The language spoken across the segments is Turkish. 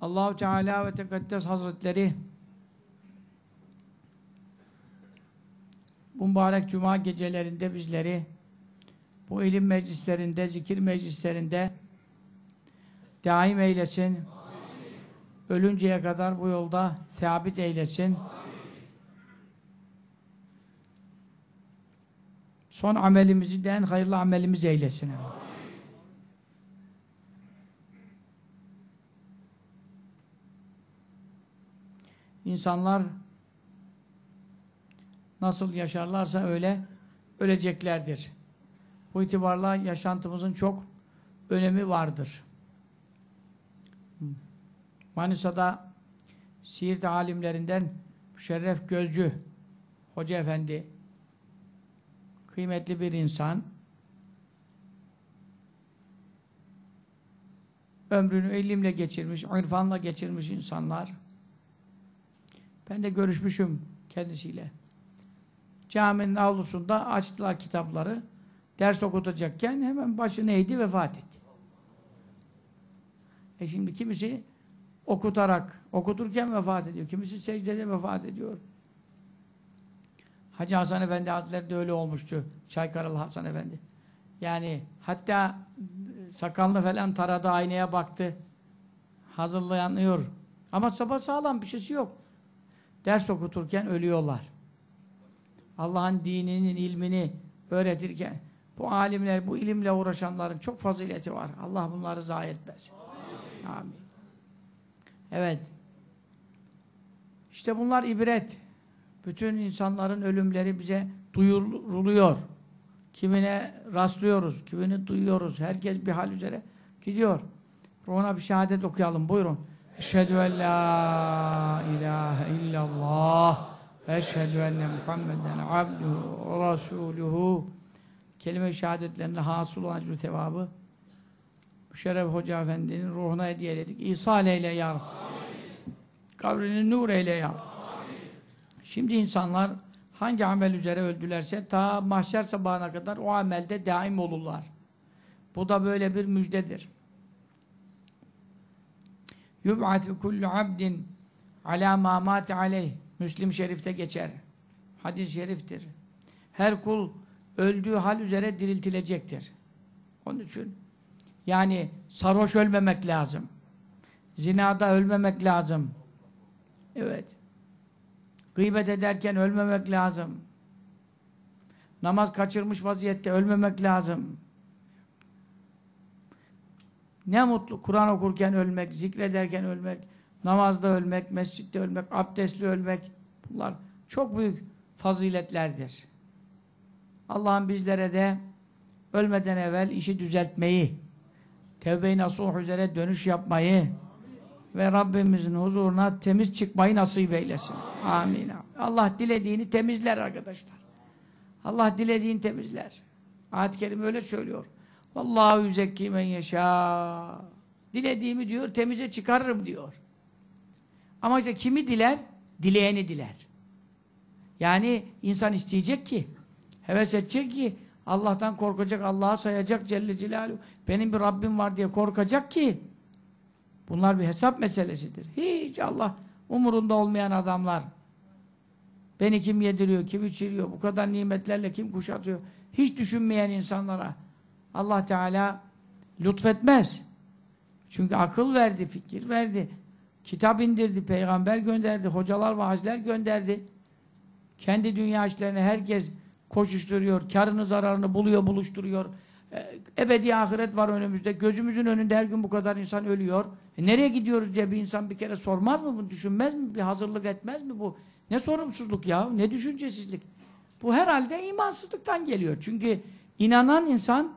Allahu Teala ve Tekaddes Hazretleri bu mübarek cuma gecelerinde bizleri bu ilim meclislerinde, zikir meclislerinde daim eylesin. Ölünceye kadar bu yolda sabit eylesin. Son amelimizi de en hayırlı amelimiz eylesin. İnsanlar nasıl yaşarlarsa öyle öleceklerdir. Bu itibarla yaşantımızın çok önemi vardır. Manisa'da Siirt alimlerinden Şeref Gözcü Hoca Efendi kıymetli bir insan ömrünü ilimle geçirmiş, irfanla geçirmiş insanlar ben de görüşmüşüm kendisiyle. Caminin avlusunda açtılar kitapları. Ders okutacakken hemen başını eğdi, vefat etti. E şimdi kimisi okutarak, okuturken vefat ediyor. Kimisi secdede vefat ediyor. Hacı Hasan Efendi Hazretleri de öyle olmuştu. Çaykaralı Hasan Efendi. Yani hatta sakalını falan taradı, aynaya baktı. Hazırlayanıyor. Ama sabah sağlam bir şeysi yok. Ders okuturken ölüyorlar. Allah'ın dininin ilmini öğretirken bu alimler, bu ilimle uğraşanların çok fazileti var. Allah bunları zayi etmez. Amin. Amin. Evet. İşte bunlar ibret. Bütün insanların ölümleri bize duyuruluyor. Kimine rastlıyoruz, kimini duyuyoruz. Herkes bir hal üzere gidiyor. Ona bir şehadet okuyalım. Buyurun. Eşhedü en la ilahe illallah ve eşhedü enne Muhammeden abduhu rasuluhu kelime-i şehadetlerinde hasıl olan ecru sevabı Müşerref Hoca Efendi'nin ruhuna hediye ededik. İsa eyle ya Rabbi. Kabrini nur eyle ya Rabbi. Şimdi insanlar hangi amel üzere öldülerse ta mahşer sabahına kadar o amelde daim olurlar. Bu da böyle bir müjdedir. Yub'atu kullu abdin ala ma mate aleyh. Müslim şerifte geçer. Hadis-i şeriftir. Her kul öldüğü hal üzere diriltilecektir. Onun için yani sarhoş ölmemek lazım. Zinada ölmemek lazım. Evet. Gıybet ederken ölmemek lazım. Namaz kaçırmış vaziyette ölmemek lazım. Ne mutlu Kur'an okurken ölmek, zikrederken ölmek, namazda ölmek, mescitte ölmek, abdestli ölmek. Bunlar çok büyük faziletlerdir. Allah'ın bizlere de ölmeden evvel işi düzeltmeyi, tevbe-i nasuh üzere dönüş yapmayı ve Rabbimizin huzuruna temiz çıkmayı nasip eylesin. Amin. Allah dilediğini temizler arkadaşlar. Allah dilediğini temizler. Ayet-i Kerim öyle söylüyor. Vallahu yüzekki men yeşâ. Dilediğimi diyor, temize çıkarırım diyor. Ama işte kimi diler? Dileyeni diler. Yani insan isteyecek ki, heves edecek ki, Allah'tan korkacak, Allah'a sayacak Celle Celaluhu. Benim bir Rabbim var diye korkacak ki, bunlar bir hesap meselesidir. Hiç Allah umurunda olmayan adamlar. Beni kim yediriyor, kim içiriyor, bu kadar nimetlerle kim kuşatıyor. Hiç düşünmeyen insanlara Allah Teala lütfetmez. Çünkü akıl verdi, fikir verdi. Kitap indirdi, peygamber gönderdi, hocalar, vaazler gönderdi. Kendi dünya işlerine herkes koşuşturuyor, karını zararını buluyor, buluşturuyor. E, ebedi ahiret var önümüzde. Gözümüzün önünde her gün bu kadar insan ölüyor. E, nereye gidiyoruz diye bir insan bir kere sormaz mı bunu, düşünmez mi? Bir hazırlık etmez mi bu? Ne sorumsuzluk ya, ne düşüncesizlik. Bu herhalde imansızlıktan geliyor. Çünkü inanan insan,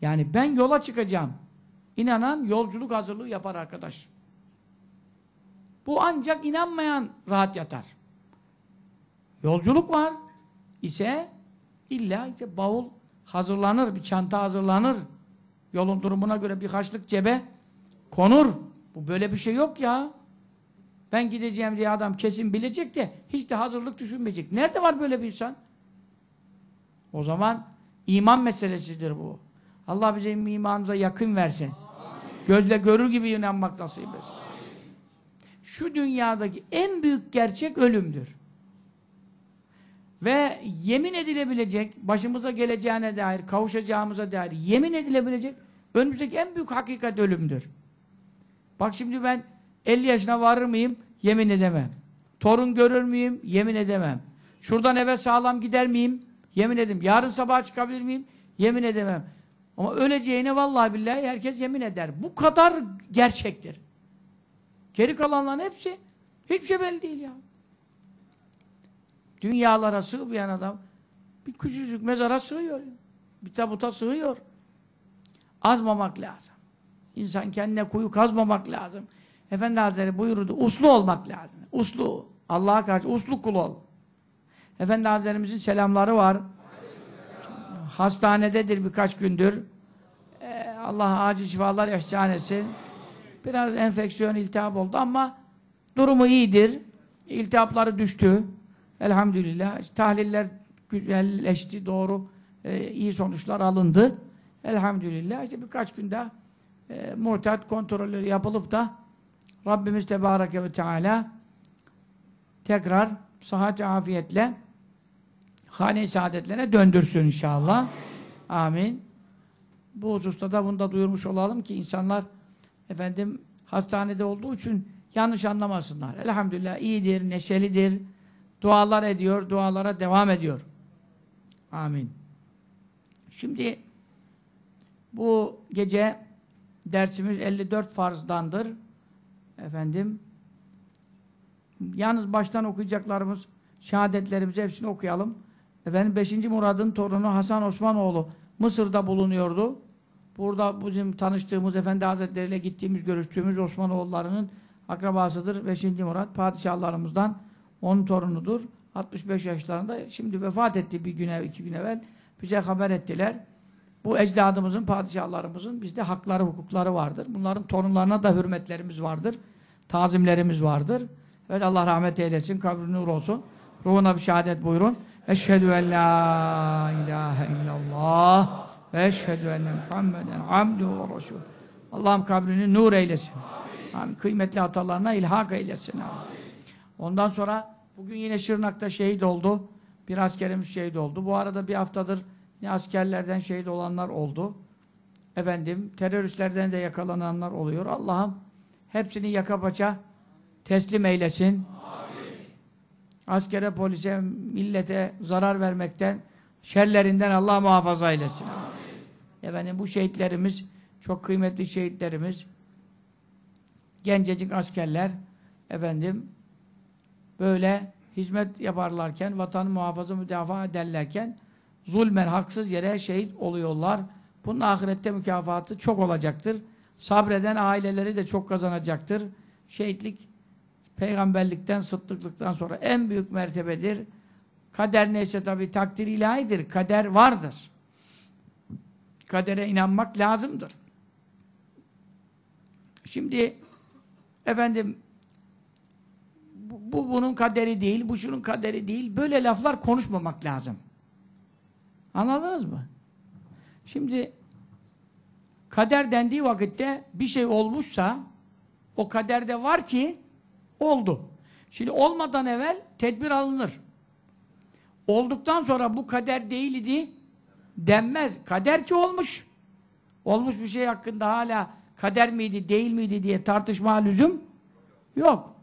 yani ben yola çıkacağım. İnanan yolculuk hazırlığı yapar arkadaş. Bu ancak inanmayan rahat yatar. Yolculuk var ise illa işte bavul hazırlanır, bir çanta hazırlanır. Yolun durumuna göre bir haçlık cebe konur. Bu böyle bir şey yok ya. Ben gideceğim diye adam kesin bilecek de hiç de hazırlık düşünmeyecek. Nerede var böyle bir insan? O zaman iman meselesidir bu. Allah bize imanımıza yakın versin. Gözle görür gibi inanmak nasip etsin. şu dünyadaki en büyük gerçek ölümdür. Ve yemin edilebilecek, başımıza geleceğine dair, kavuşacağımıza dair yemin edilebilecek önümüzdeki en büyük hakikat ölümdür. Bak şimdi ben 50 yaşına varır mıyım? Yemin edemem. Torun görür müyüm? Yemin edemem. Şuradan eve sağlam gider miyim? Yemin edemem. Yarın sabah çıkabilir miyim? Yemin edemem. Ama öleceğine vallahi billahi herkes yemin eder. Bu kadar gerçektir. Geri kalanların hepsi hiçbir şey belli değil ya. Dünyalara sığmayan adam bir küçücük mezara sığıyor. Bir tabuta sığıyor. Azmamak lazım. İnsan kendine kuyu kazmamak lazım. Efendi Hazretleri buyurdu. Uslu olmak lazım. Uslu. Allah'a karşı uslu kul ol. Efendi Hazretlerimizin selamları var. Hastanededir birkaç gündür. Ee, Allah acil şifalar ihsan etsin. Biraz enfeksiyon, iltihap oldu ama durumu iyidir. İltihapları düştü. Elhamdülillah. Tahliller güzelleşti, doğru. Ee, iyi sonuçlar alındı. Elhamdülillah. İşte birkaç gün daha e, muhtat kontrolleri yapılıp da Rabbimiz Tebareke ve Teala tekrar sıhhat afiyetle hane-i saadetlerine döndürsün inşallah. Amin. Bu hususta da bunu da duyurmuş olalım ki insanlar efendim hastanede olduğu için yanlış anlamasınlar. Elhamdülillah iyidir, neşelidir. Dualar ediyor, dualara devam ediyor. Amin. Şimdi bu gece dersimiz 54 farzdandır. Efendim yalnız baştan okuyacaklarımız şehadetlerimizi hepsini okuyalım. Efendim 5. Murad'ın torunu Hasan Osmanoğlu Mısır'da bulunuyordu. Burada bizim tanıştığımız Efendi Hazretleri ile gittiğimiz, görüştüğümüz Osmanoğullarının akrabasıdır. 5. Murat padişahlarımızdan onun torunudur. 65 yaşlarında şimdi vefat etti bir güne iki gün evvel. Bize haber ettiler. Bu ecdadımızın, padişahlarımızın bizde hakları, hukukları vardır. Bunların torunlarına da hürmetlerimiz vardır. Tazimlerimiz vardır. Evet Allah rahmet eylesin, kabri nur olsun. Ruhuna bir şehadet buyurun. Eşhedü en la ilahe illallah ve eşhedü enne Muhammeden abduhu ve resul. Allah'ım kabrini nur eylesin. Amin. Kıymetli hatalarına ilhak eylesin. Amin. Ondan sonra bugün yine Şırnak'ta şehit oldu. Bir askerimiz şehit oldu. Bu arada bir haftadır ne askerlerden şehit olanlar oldu. Efendim teröristlerden de yakalananlar oluyor. Allah'ım hepsini yaka paça teslim eylesin. Amin. Askere, polise, millete zarar vermekten, şerlerinden Allah muhafaza eylesin. Amin. Efendim bu şehitlerimiz çok kıymetli şehitlerimiz. Gencecik askerler efendim böyle hizmet yaparlarken, vatanı muhafaza müdafaa ederlerken zulmen, haksız yere şehit oluyorlar. Bunun ahirette mükafatı çok olacaktır. Sabreden aileleri de çok kazanacaktır. Şehitlik, peygamberlikten, sıddıklıktan sonra en büyük mertebedir. Kader neyse tabi takdir ilahidir. Kader vardır. Kadere inanmak lazımdır. Şimdi efendim bu, bu bunun kaderi değil, bu şunun kaderi değil. Böyle laflar konuşmamak lazım. Anladınız mı? Şimdi kader dendiği vakitte bir şey olmuşsa o kaderde var ki oldu. Şimdi olmadan evvel tedbir alınır. Olduktan sonra bu kader değildi denmez. Kader ki olmuş. Olmuş bir şey hakkında hala kader miydi, değil miydi diye tartışma lüzum yok.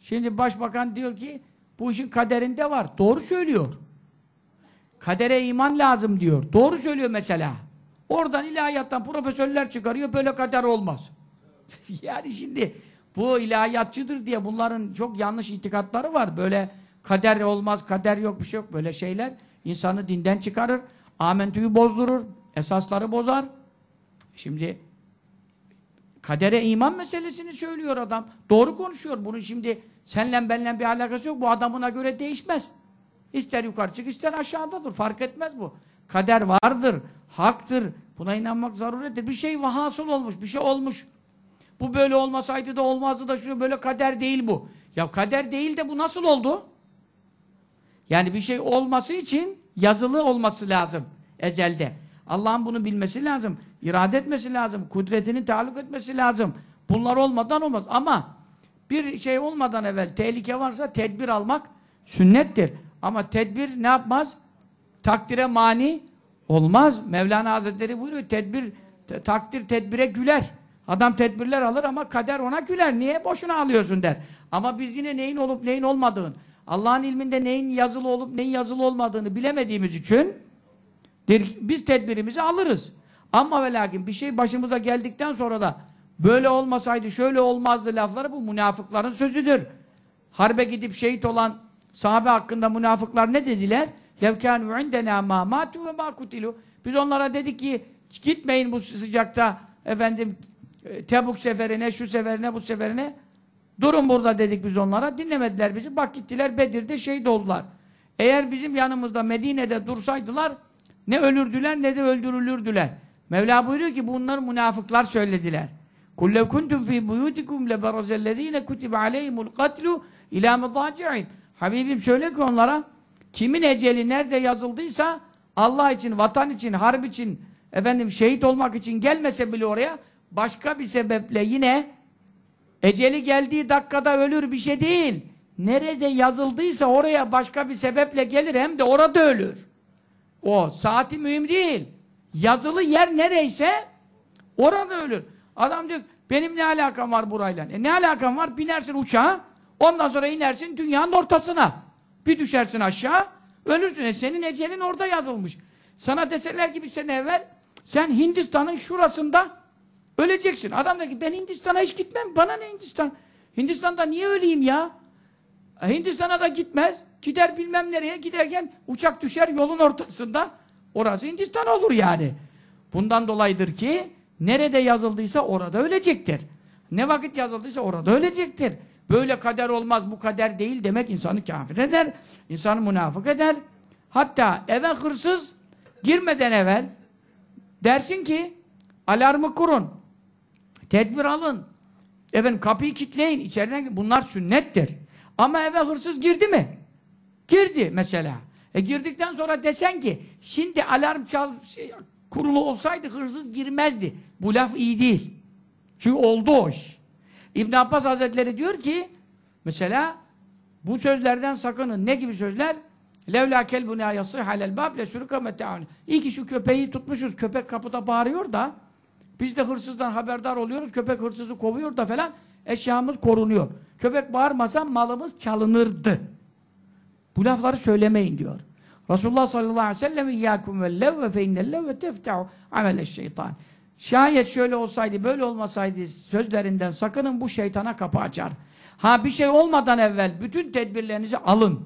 Şimdi başbakan diyor ki bu işin kaderinde var. Doğru söylüyor. Kadere iman lazım diyor. Doğru söylüyor mesela. Oradan ilahiyattan profesörler çıkarıyor. Böyle kader olmaz. yani şimdi bu ilahiyatçıdır diye bunların çok yanlış itikatları var. Böyle kader olmaz, kader yok bir şey yok. Böyle şeyler insanı dinden çıkarır. Amentüyü bozdurur. Esasları bozar. Şimdi kadere iman meselesini söylüyor adam. Doğru konuşuyor. Bunun şimdi senle benle bir alakası yok. Bu adamına göre değişmez. İster yukarı çık, ister aşağıdadır. Fark etmez bu. Kader vardır, haktır. Buna inanmak zarurettir. Bir şey hasıl olmuş, bir şey olmuş. Bu böyle olmasaydı da olmazdı da şunu böyle kader değil bu. Ya kader değil de bu nasıl oldu? Yani bir şey olması için yazılı olması lazım ezelde. Allah'ın bunu bilmesi lazım. irade etmesi lazım. Kudretini taalluk etmesi lazım. Bunlar olmadan olmaz. Ama bir şey olmadan evvel tehlike varsa tedbir almak sünnettir. Ama tedbir ne yapmaz? Takdire mani olmaz. Mevlana Hazretleri buyuruyor tedbir te- takdir tedbire güler. Adam tedbirler alır ama kader ona güler. Niye? Boşuna alıyorsun der. Ama biz yine neyin olup neyin olmadığını, Allah'ın ilminde neyin yazılı olup neyin yazılı olmadığını bilemediğimiz için biz tedbirimizi alırız. Ama ve lakin bir şey başımıza geldikten sonra da böyle olmasaydı şöyle olmazdı lafları bu münafıkların sözüdür. Harbe gidip şehit olan sahabe hakkında münafıklar ne dediler? Levkânû indena mâ mâtû ve. Biz onlara dedik ki gitmeyin bu sıcakta efendim e, Tebuk seferine, şu seferine, bu seferine durun burada dedik biz onlara. Dinlemediler bizi. Bak gittiler Bedir'de şehit oldular. Eğer bizim yanımızda Medine'de dursaydılar ne ölürdüler ne de öldürülürdüler. Mevla buyuruyor ki bunlar münafıklar söylediler. Kullev kuntum fi buyutikum leberazellezine kutibe aleyhimul katlu ila mıdaci'in. Habibim söyle ki onlara kimin eceli nerede yazıldıysa Allah için, vatan için, harp için, efendim şehit olmak için gelmese bile oraya başka bir sebeple yine eceli geldiği dakikada ölür bir şey değil. Nerede yazıldıysa oraya başka bir sebeple gelir hem de orada ölür. O saati mühim değil. Yazılı yer nereyse orada ölür. Adam diyor benim ne alakam var burayla? E ne alakam var? Binersin uçağa ondan sonra inersin dünyanın ortasına. Bir düşersin aşağı ölürsün. E senin ecelin orada yazılmış. Sana deseler ki bir sene evvel sen Hindistan'ın şurasında öleceksin. Adam der ki ben Hindistan'a hiç gitmem. Bana ne Hindistan? Hindistan'da niye öleyim ya? E, Hindistan'a da gitmez. Gider bilmem nereye giderken uçak düşer yolun ortasında. Orası Hindistan olur yani. Bundan dolayıdır ki nerede yazıldıysa orada ölecektir. Ne vakit yazıldıysa orada ölecektir. Böyle kader olmaz, bu kader değil demek insanı kafir eder, insanı münafık eder. Hatta eve hırsız girmeden evvel dersin ki alarmı kurun, tedbir alın, efendim kapıyı kilitleyin, içeriden bunlar sünnettir. Ama eve hırsız girdi mi? Girdi mesela. E girdikten sonra desen ki şimdi alarm çal şey, kurulu olsaydı hırsız girmezdi. Bu laf iyi değil. Çünkü oldu o iş. İbn Abbas Hazretleri diyor ki mesela bu sözlerden sakının. Ne gibi sözler? Levla kelbun ya yasih alel bab le meta'un. İyi ki şu köpeği tutmuşuz. Köpek kapıda bağırıyor da biz de hırsızdan haberdar oluyoruz. Köpek hırsızı kovuyor da falan eşyamız korunuyor. Köpek bağırmasa malımız çalınırdı. Bu lafları söylemeyin diyor. Resulullah sallallahu aleyhi ve sellem İyyâkum ve levve fe innellevve tefte'u ameleşşeytan. Şayet şöyle olsaydı, böyle olmasaydı sözlerinden sakının bu şeytana kapı açar. Ha bir şey olmadan evvel bütün tedbirlerinizi alın.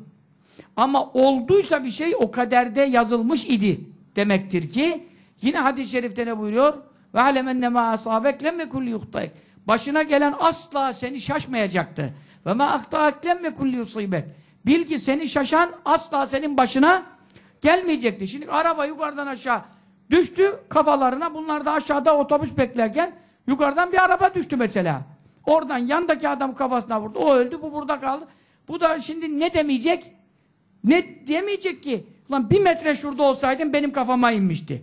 Ama olduysa bir şey o kaderde yazılmış idi demektir ki yine hadis-i şerifte ne buyuruyor? Ve alemenne ma asabek lemme kulli yuhtayk. Başına gelen asla seni şaşmayacaktı. Ve ma ahtaak lemme kulli yusibek. Bil ki seni şaşan asla senin başına gelmeyecekti. Şimdi araba yukarıdan aşağı düştü kafalarına. Bunlar da aşağıda otobüs beklerken yukarıdan bir araba düştü mesela. Oradan yandaki adam kafasına vurdu. O öldü, bu burada kaldı. Bu da şimdi ne demeyecek? Ne demeyecek ki? Ulan bir metre şurada olsaydın benim kafama inmişti.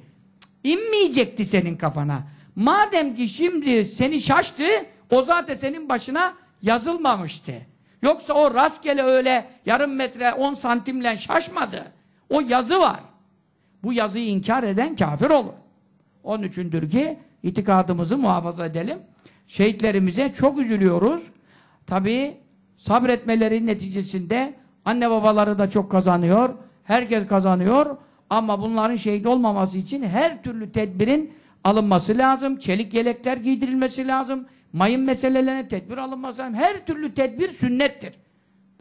İnmeyecekti senin kafana. Madem ki şimdi seni şaştı, o zaten senin başına yazılmamıştı. Yoksa o rastgele öyle yarım metre on santimle şaşmadı. O yazı var. Bu yazıyı inkar eden kafir olur. Onun üçündür ki itikadımızı muhafaza edelim. Şehitlerimize çok üzülüyoruz. Tabi sabretmeleri neticesinde anne babaları da çok kazanıyor. Herkes kazanıyor. Ama bunların şehit olmaması için her türlü tedbirin alınması lazım. Çelik yelekler giydirilmesi lazım. Mayın meselelerine tedbir alınması lazım. Her türlü tedbir sünnettir.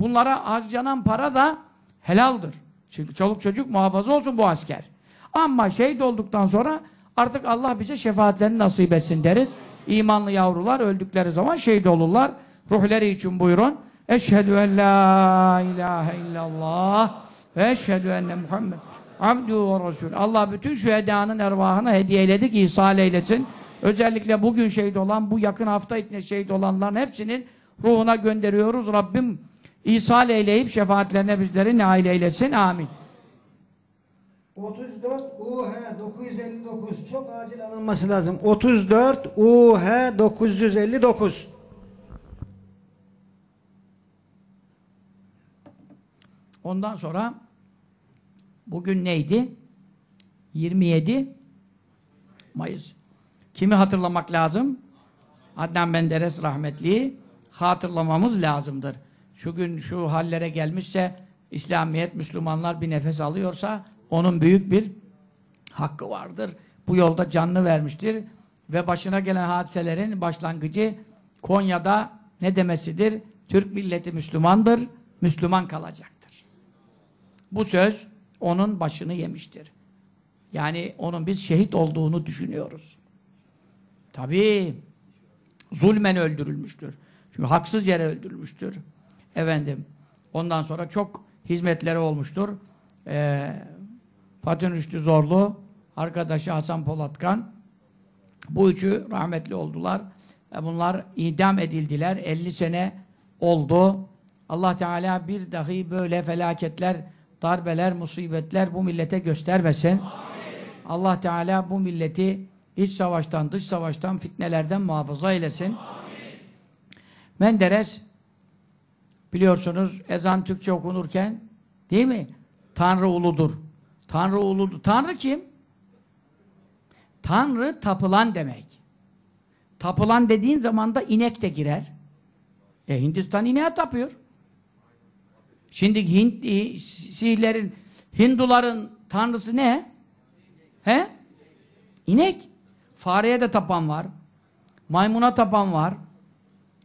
Bunlara harcanan para da helaldir. Çünkü çoluk çocuk muhafaza olsun bu asker. Ama şehit olduktan sonra artık Allah bize şefaatlerini nasip etsin deriz. İmanlı yavrular öldükleri zaman şehit olurlar. Ruhları için buyurun. Eşhedü en la ilahe illallah ve eşhedü enne Muhammed Abdü ve Resul. Allah bütün şühedanın ervahına hediye eyledi ki ihsal eylesin. Özellikle bugün şehit olan, bu yakın hafta içinde şehit olanların hepsinin ruhuna gönderiyoruz. Rabbim ihsal eyleyip şefaatlerine bizleri nail eylesin. Amin. 34 UH 959 çok acil alınması lazım. 34 UH 959 Ondan sonra bugün neydi? 27 Mayıs. Kimi hatırlamak lazım? Adnan Menderes rahmetliyi hatırlamamız lazımdır. Şu gün şu hallere gelmişse İslamiyet, Müslümanlar bir nefes alıyorsa onun büyük bir hakkı vardır. Bu yolda canını vermiştir. Ve başına gelen hadiselerin başlangıcı Konya'da ne demesidir? Türk milleti Müslümandır, Müslüman kalacaktır. Bu söz onun başını yemiştir. Yani onun biz şehit olduğunu düşünüyoruz. Tabii zulmen öldürülmüştür. Çünkü haksız yere öldürülmüştür. Efendim, ondan sonra çok hizmetleri olmuştur. Ee, Fatih Rüştü Zorlu, arkadaşı Hasan Polatkan, bu üçü rahmetli oldular. E bunlar idam edildiler. 50 sene oldu. Allah Teala bir dahi böyle felaketler, darbeler, musibetler bu millete göstermesin. Allah Teala bu milleti iç savaştan, dış savaştan, fitnelerden muhafaza eylesin. Menderes biliyorsunuz ezan Türkçe okunurken değil mi? Tanrı uludur. Tanrı uludur. Tanrı kim? Tanrı tapılan demek. Tapılan dediğin zaman da inek de girer. E Hindistan ineğe tapıyor. Şimdi Hint, e, Sihlerin, Hinduların tanrısı ne? He? İnek. Fareye de tapan var. Maymuna tapan var.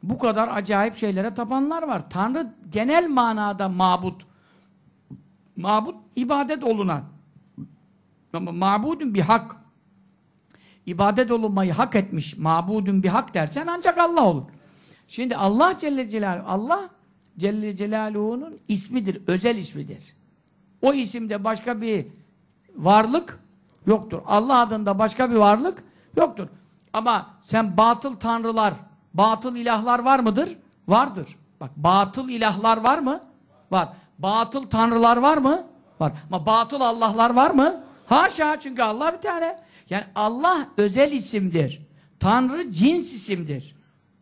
Bu kadar acayip şeylere tapanlar var. Tanrı genel manada mabut. Mabut ibadet olunan. Mabudun bir hak. İbadet olunmayı hak etmiş. Mabudun bir hak dersen ancak Allah olur. Şimdi Allah Celle Celaluhu Allah Celle Celaluhu'nun ismidir, özel ismidir. O isimde başka bir varlık yoktur. Allah adında başka bir varlık yoktur. Ama sen batıl tanrılar, batıl ilahlar var mıdır? Vardır. Bak batıl ilahlar var mı? Var. Batıl tanrılar var mı? Var. Ama batıl Allah'lar var mı? Haşa çünkü Allah bir tane. Yani Allah özel isimdir. Tanrı cins isimdir.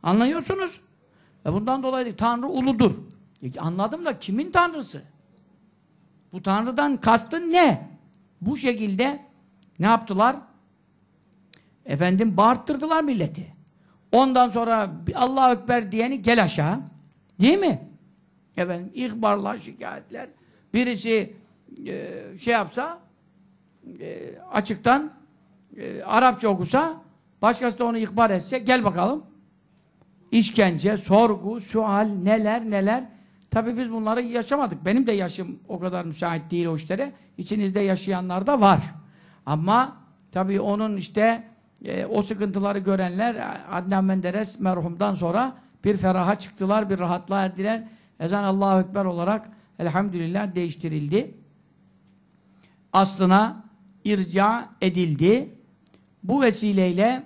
Anlıyorsunuz? E bundan dolayı Tanrı uludur. E anladım da kimin tanrısı? Bu tanrıdan kastın ne? Bu şekilde ne yaptılar? Efendim bağırttırdılar milleti. Ondan sonra Allah Ekber diyeni gel aşağı. Değil mi? Efendim ihbarlar, şikayetler. Birisi e, şey yapsa e, açıktan e, Arapça okusa başkası da onu ihbar etse gel bakalım. İşkence, sorgu, sual, neler neler. Tabii biz bunları yaşamadık. Benim de yaşım o kadar müsait değil o işlere. İçinizde yaşayanlar da var. Ama tabii onun işte e, o sıkıntıları görenler Adnan Menderes merhumdan sonra bir feraha çıktılar, bir rahatlığa erdiler. Ezan Allahu Ekber olarak elhamdülillah değiştirildi. Aslına irca edildi. Bu vesileyle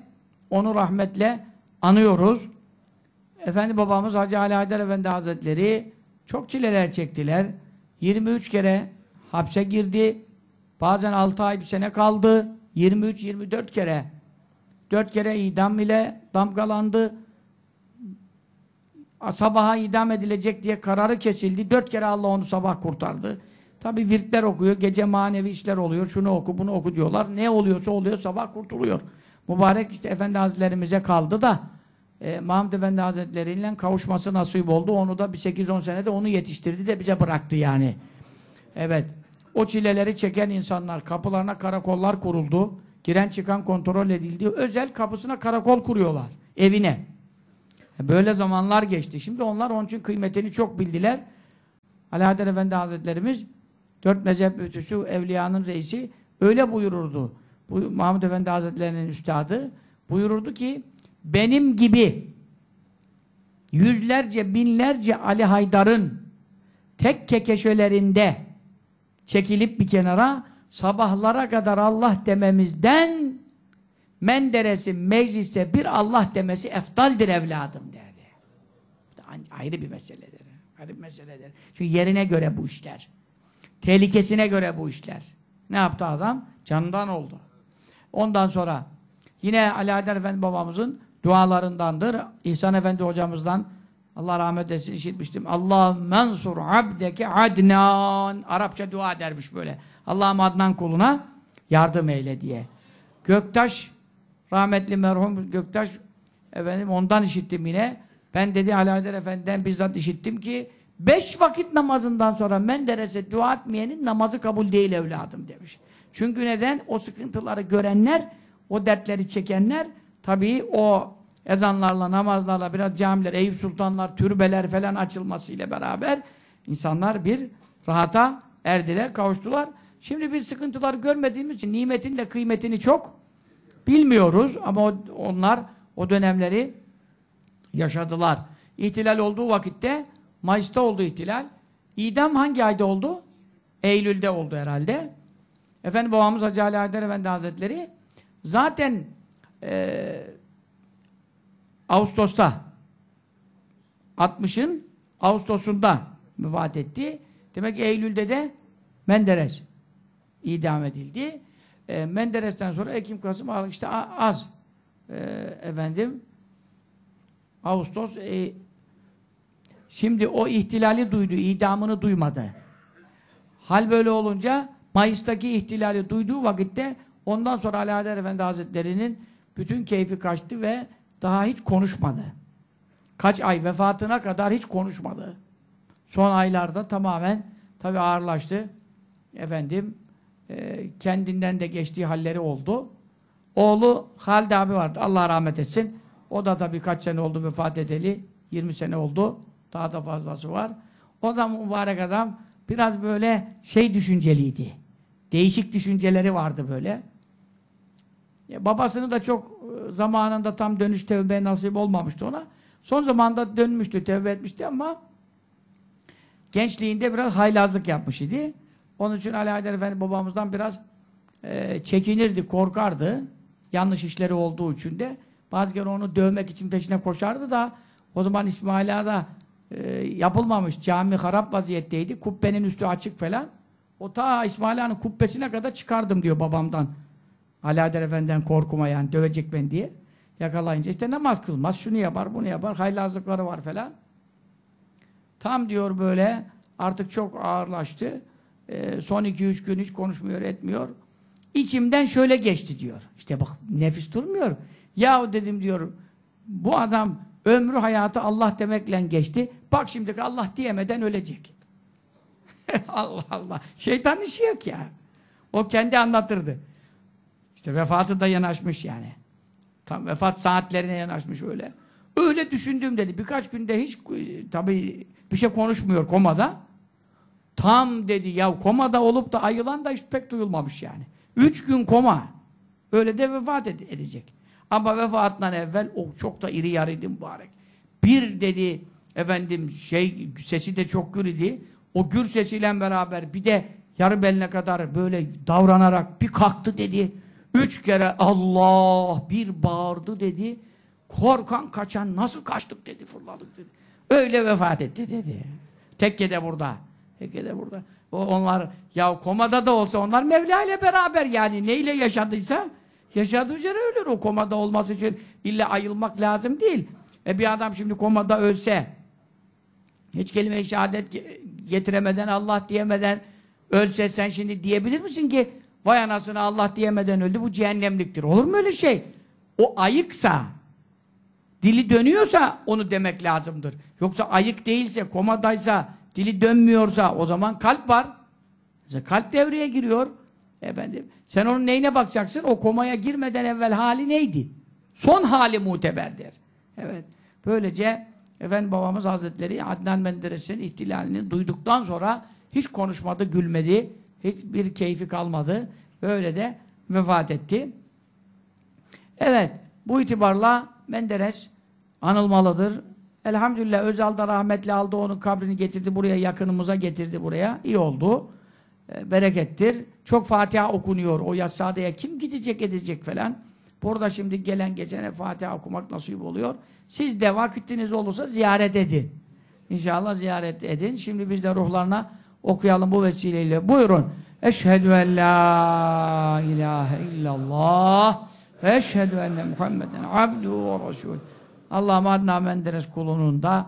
onu rahmetle anıyoruz. Efendi babamız Hacı Ali Haydar Efendi Hazretleri çok çileler çektiler. 23 kere hapse girdi. Bazen 6 ay bir sene kaldı. 23-24 kere. 4 kere idam ile damgalandı. Sabaha idam edilecek diye kararı kesildi. 4 kere Allah onu sabah kurtardı. Tabi virtler okuyor, gece manevi işler oluyor. Şunu oku, bunu oku diyorlar. Ne oluyorsa oluyor, sabah kurtuluyor. Mübarek işte Efendi Hazretlerimize kaldı da e, Mahmud Efendi Hazretleriyle kavuşması nasip oldu. Onu da bir 8-10 senede onu yetiştirdi de bize bıraktı yani. Evet. O çileleri çeken insanlar, kapılarına karakollar kuruldu. Giren çıkan kontrol edildi. Özel kapısına karakol kuruyorlar. Evine. E, böyle zamanlar geçti. Şimdi onlar onun için kıymetini çok bildiler. Alaaddin Efendi Hazretlerimiz dört mezhep müftüsü, evliyanın reisi öyle buyururdu. Bu Mahmud Efendi Hazretlerinin üstadı buyururdu ki benim gibi yüzlerce, binlerce Ali Haydar'ın tek kekeşelerinde çekilip bir kenara sabahlara kadar Allah dememizden Menderes'in mecliste bir Allah demesi eftaldir evladım derdi. Ayrı bir meseledir. Ayrı bir meseledir. Çünkü yerine göre bu işler. Tehlikesine göre bu işler. Ne yaptı adam? Canından oldu. Ondan sonra yine Ali Haydar Efendi babamızın dualarındandır. İhsan Efendi hocamızdan Allah rahmet etsin işitmiştim. Allah mensur abdeke Adnan. Arapça dua edermiş böyle. Allah'ım Adnan kuluna yardım eyle diye. Göktaş rahmetli merhum Göktaş efendim ondan işittim yine. Ben dedi Ali Haydar Efendi'den bizzat işittim ki beş vakit namazından sonra Menderes'e dua etmeyenin namazı kabul değil evladım demiş. Çünkü neden? O sıkıntıları görenler, o dertleri çekenler tabii o ezanlarla, namazlarla biraz camiler, Eyüp Sultanlar, türbeler falan açılmasıyla beraber insanlar bir rahata erdiler, kavuştular. Şimdi bir sıkıntıları görmediğimiz için nimetin de kıymetini çok bilmiyoruz ama onlar o dönemleri yaşadılar. İhtilal olduğu vakitte Mayıs'ta oldu ihtilal. İdam hangi ayda oldu? Eylül'de oldu herhalde. Efendim babamız Hacı Ali Haydar Efendi Hazretleri zaten eee Ağustos'ta 60'ın Ağustos'unda vefat etti. Demek ki Eylül'de de Menderes idam edildi. E, Menderes'ten sonra Ekim, Kasım, Aralık işte az. E, efendim Ağustos e, şimdi o ihtilali duydu, idamını duymadı. Hal böyle olunca Mayıs'taki ihtilali duyduğu vakitte ondan sonra Ali Haydar Efendi Hazretleri'nin bütün keyfi kaçtı ve daha hiç konuşmadı. Kaç ay vefatına kadar hiç konuşmadı. Son aylarda tamamen tabi ağırlaştı. Efendim e, kendinden de geçtiği halleri oldu. Oğlu Halid abi vardı. Allah rahmet etsin. O da tabii kaç sene oldu vefat edeli. 20 sene oldu. Daha da fazlası var. O da mübarek adam biraz böyle şey düşünceliydi. Değişik düşünceleri vardı böyle. Babasını da çok e, zamanında tam dönüş tevbe nasip olmamıştı ona. Son zamanda dönmüştü, tevbe etmişti ama gençliğinde biraz haylazlık yapmış idi. Onun için Ali Haydar Efendi babamızdan biraz e, çekinirdi, korkardı. Yanlış işleri olduğu için de. Bazı kere onu dövmek için peşine koşardı da o zaman İsmail Ağa'da e, yapılmamış. Cami harap vaziyetteydi. Kubbenin üstü açık falan. O ta İsmail kubbesine kadar çıkardım diyor babamdan. Haydar Efendi'den korkuma yani dövecek ben diye. Yakalayınca işte namaz kılmaz, şunu yapar, bunu yapar, haylazlıkları var falan. Tam diyor böyle artık çok ağırlaştı. Ee, son iki üç gün hiç konuşmuyor, etmiyor. İçimden şöyle geçti diyor. İşte bak nefis durmuyor. Yahu dedim diyor bu adam ömrü hayatı Allah demekle geçti. Bak şimdi Allah diyemeden ölecek. Allah Allah. Şeytan işi yok ya. O kendi anlatırdı. İşte vefatı da yanaşmış yani. Tam vefat saatlerine yanaşmış öyle. Öyle düşündüm dedi. Birkaç günde hiç tabii bir şey konuşmuyor komada. Tam dedi ya komada olup da ayılan da hiç pek duyulmamış yani. Üç gün koma. Öyle de vefat ede- edecek. Ama vefatından evvel o çok da iri yarıydı mübarek. Bir dedi efendim şey sesi de çok gür idi. O gür sesiyle beraber bir de yarı beline kadar böyle davranarak bir kalktı dedi. Üç kere Allah bir bağırdı dedi. Korkan kaçan nasıl kaçtık dedi fırladık dedi. Öyle vefat etti dedi. Tekkede burada. Tekkede burada. O onlar ya komada da olsa onlar Mevla ile beraber yani neyle yaşadıysa yaşadığı üzere ölür. O komada olması için illa ayılmak lazım değil. E bir adam şimdi komada ölse hiç kelime-i şehadet ge- getiremeden Allah diyemeden ölse sen şimdi diyebilir misin ki vay anasını Allah diyemeden öldü bu cehennemliktir. Olur mu öyle şey? O ayıksa dili dönüyorsa onu demek lazımdır. Yoksa ayık değilse, komadaysa, dili dönmüyorsa o zaman kalp var. Mesela kalp devreye giriyor. Efendim, sen onun neyine bakacaksın? O komaya girmeden evvel hali neydi? Son hali muteberdir. Evet. Böylece efendim babamız Hazretleri Adnan Menderes'in ihtilalini duyduktan sonra hiç konuşmadı, gülmedi. Hiçbir keyfi kalmadı. Öyle de vefat etti. Evet, bu itibarla Menderes anılmalıdır. Elhamdülillah Özal'da rahmetli aldı onun kabrini getirdi buraya, yakınımıza getirdi buraya. İyi oldu. E, berekettir. Çok Fatiha okunuyor. O yassadaya kim gidecek edecek falan. Burada şimdi gelen geçene Fatiha okumak nasip oluyor. Siz de vakitiniz olursa ziyaret edin. İnşallah ziyaret edin. Şimdi biz de ruhlarına okuyalım bu vesileyle. Buyurun. Eşhedü en la ilahe illallah ve eşhedü enne Muhammeden abduhu ve resul. Allah'ım adna Menderes kulunun da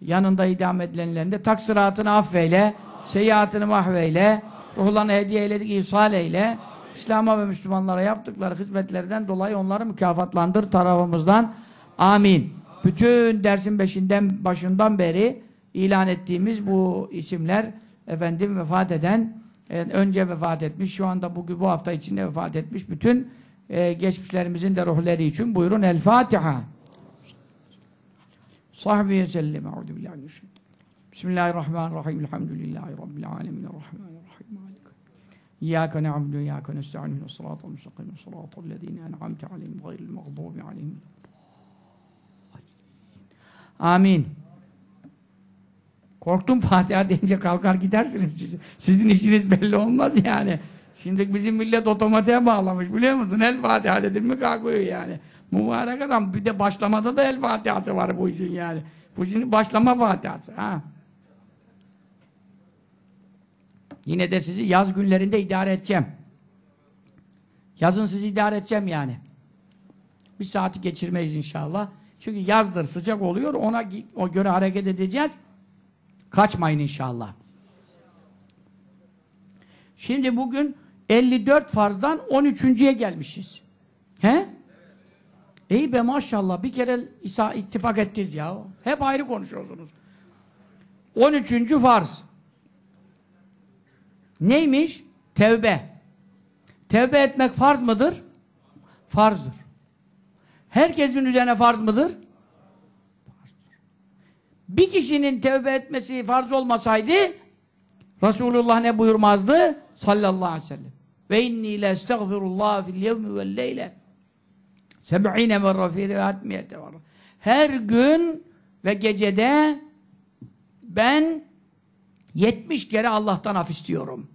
yanında idam edilenlerin de taksiratını affeyle, seyyiatını mahveyle, ruhlarını hediye eyledik, ihsal eyle. İslam'a ve Müslümanlara yaptıkları hizmetlerden dolayı onları mükafatlandır tarafımızdan. Amin. Bütün dersin beşinden, başından beri ilan ettiğimiz bu isimler efendim vefat eden, e, önce vefat etmiş, şu anda bugün bu hafta içinde vefat etmiş bütün e, geçmişlerimizin de ruhları için buyurun El Fatiha. Sahbiye sellem. Bismillahirrahmanirrahim. Elhamdülillahi rabbil alamin. Errahmanirrahim. Malik. İyyâke ve iyyâke nestaîn. Sıratal müstakîm. Sıratal lezîne en'amte aleyhim gayril mağdûbi aleyhim. Amin. Korktum Fatiha deyince kalkar gidersiniz siz. Sizin işiniz belli olmaz yani. Şimdi bizim millet otomatiğe bağlamış biliyor musun? El Fatiha dedim mi kalkıyor yani. Mübarek adam bir de başlamada da El Fatiha'sı var bu işin yani. Bu işin başlama Fatiha'sı. Ha. Yine de sizi yaz günlerinde idare edeceğim. Yazın sizi idare edeceğim yani. Bir saati geçirmeyiz inşallah. Çünkü yazdır sıcak oluyor ona o göre hareket edeceğiz. Kaçmayın inşallah. Şimdi bugün 54 farzdan 13.ye gelmişiz. He? İyi be maşallah bir kere İsa ittifak ettiniz ya. Hep ayrı konuşuyorsunuz. 13. farz. Neymiş? Tevbe. Tevbe etmek farz mıdır? Farzdır. Herkesin üzerine farz mıdır? Bir kişinin tevbe etmesi farz olmasaydı Resulullah ne buyurmazdı? Sallallahu aleyhi ve sellem. Ve inni le estağfirullah fil yevmi vel leyle seb'ine merre fi rivatmiyete var. Her gün ve gecede ben 70 kere Allah'tan af istiyorum.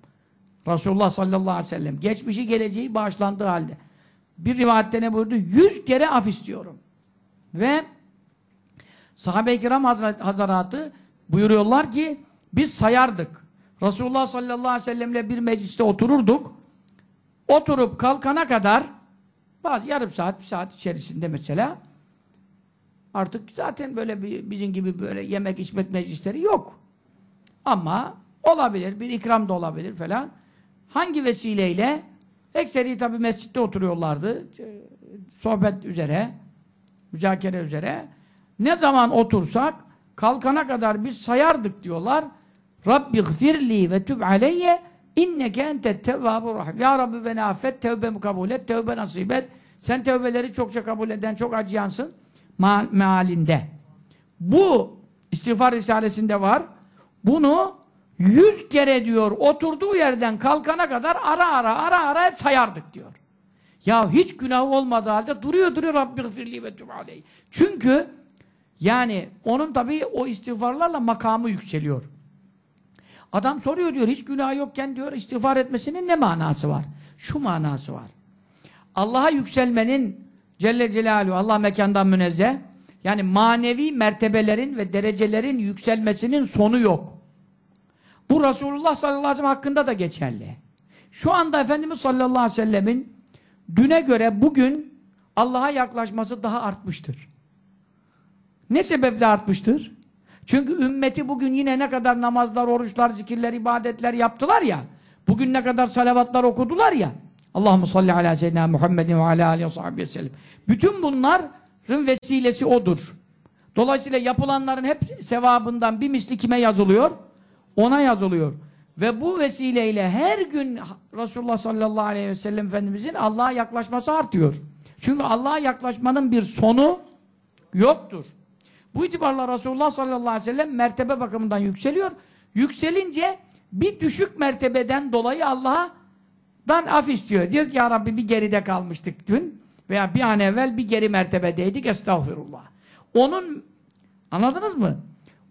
Resulullah sallallahu aleyhi ve sellem geçmişi geleceği bağışlandığı halde. Bir rivayette ne buyurdu? 100 kere af istiyorum. Ve sahabe-i kiram hazaratı buyuruyorlar ki biz sayardık. Resulullah sallallahu aleyhi ve sellemle bir mecliste otururduk. Oturup kalkana kadar bazı yarım saat, bir saat içerisinde mesela artık zaten böyle bir, bizim gibi böyle yemek içmek meclisleri yok. Ama olabilir, bir ikram da olabilir falan. Hangi vesileyle? Ekseri tabi mescitte oturuyorlardı. Sohbet üzere, müzakere üzere. Ne zaman otursak kalkana kadar biz sayardık diyorlar. Rabbi gfirli ve tüb aleyye inneke entet tevvabur rahim. Ya Rabbi beni affet, tevbemi kabul et, tevbe nasip et. Sen tevbeleri çokça kabul eden, çok acıyansın. Ma mealinde. Bu istiğfar risalesinde var. Bunu yüz kere diyor oturduğu yerden kalkana kadar ara ara ara ara hep sayardık diyor. Ya hiç günah olmadığı halde duruyor duruyor Rabbi gfirli ve tüb aleyhi. Çünkü yani onun tabii o istiğfarlarla makamı yükseliyor. Adam soruyor diyor hiç günah yokken diyor istiğfar etmesinin ne manası var? Şu manası var. Allah'a yükselmenin Celle Celaluhu Allah mekandan münezzeh yani manevi mertebelerin ve derecelerin yükselmesinin sonu yok. Bu Resulullah sallallahu aleyhi ve sellem hakkında da geçerli. Şu anda Efendimiz sallallahu aleyhi ve sellemin düne göre bugün Allah'a yaklaşması daha artmıştır. Ne sebeple artmıştır? Çünkü ümmeti bugün yine ne kadar namazlar, oruçlar, zikirler, ibadetler yaptılar ya, bugün ne kadar salavatlar okudular ya, Allahumme salli ala seyyidina Muhammedin ve ala aleyhi ve sahibi sellem. Bütün bunların vesilesi odur. Dolayısıyla yapılanların hep sevabından bir misli kime yazılıyor? Ona yazılıyor. Ve bu vesileyle her gün Resulullah sallallahu aleyhi ve sellem Efendimizin Allah'a yaklaşması artıyor. Çünkü Allah'a yaklaşmanın bir sonu yoktur. Bu itibarla Resulullah sallallahu aleyhi ve sellem mertebe bakımından yükseliyor. Yükselince bir düşük mertebeden dolayı Allah'dan af istiyor. Diyor ki ya Rabbi bir geride kalmıştık dün veya bir an evvel bir geri mertebedeydik estağfurullah. Onun anladınız mı?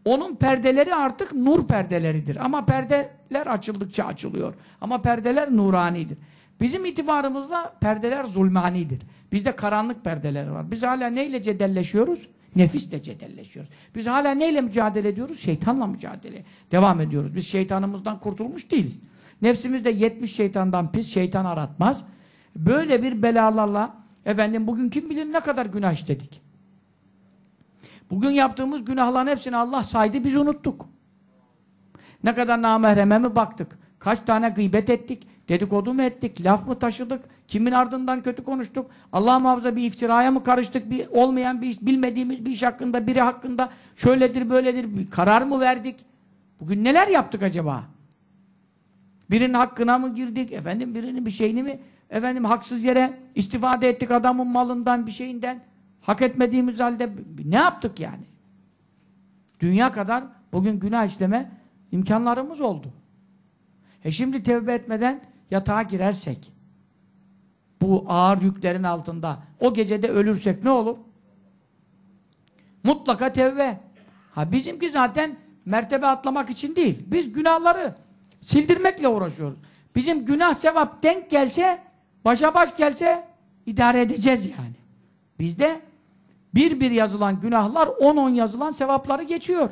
Onun perdeleri artık nur perdeleridir. Ama perdeler açıldıkça açılıyor. Ama perdeler nuranidir. Bizim itibarımızda perdeler zulmanidir. Bizde karanlık perdeler var. Biz hala neyle cedelleşiyoruz? Nefisle cedelleşiyoruz. Biz hala neyle mücadele ediyoruz? Şeytanla mücadele. Devam ediyoruz. Biz şeytanımızdan kurtulmuş değiliz. Nefsimizde 70 şeytandan pis şeytan aratmaz. Böyle bir belalarla efendim bugün kim bilir ne kadar günah işledik. Bugün yaptığımız günahların hepsini Allah saydı, biz unuttuk. Ne kadar namahreme mi baktık? Kaç tane gıybet ettik? Dedikodu mu ettik? Laf mı taşıdık? Kimin ardından kötü konuştuk? Allah muhafaza bir iftiraya mı karıştık? Bir olmayan bir iş, bilmediğimiz bir iş hakkında, biri hakkında şöyledir, böyledir bir karar mı verdik? Bugün neler yaptık acaba? Birinin hakkına mı girdik? Efendim birinin bir şeyini mi? Efendim haksız yere istifade ettik adamın malından, bir şeyinden. Hak etmediğimiz halde ne yaptık yani? Dünya kadar bugün günah işleme imkanlarımız oldu. E şimdi tevbe etmeden yatağa girersek, bu ağır yüklerin altında, o gecede ölürsek ne olur? Mutlaka tevbe. Ha bizimki zaten mertebe atlamak için değil. Biz günahları sildirmekle uğraşıyoruz. Bizim günah sevap denk gelse, başa baş gelse idare edeceğiz yani. Bizde bir bir yazılan günahlar on on yazılan sevapları geçiyor.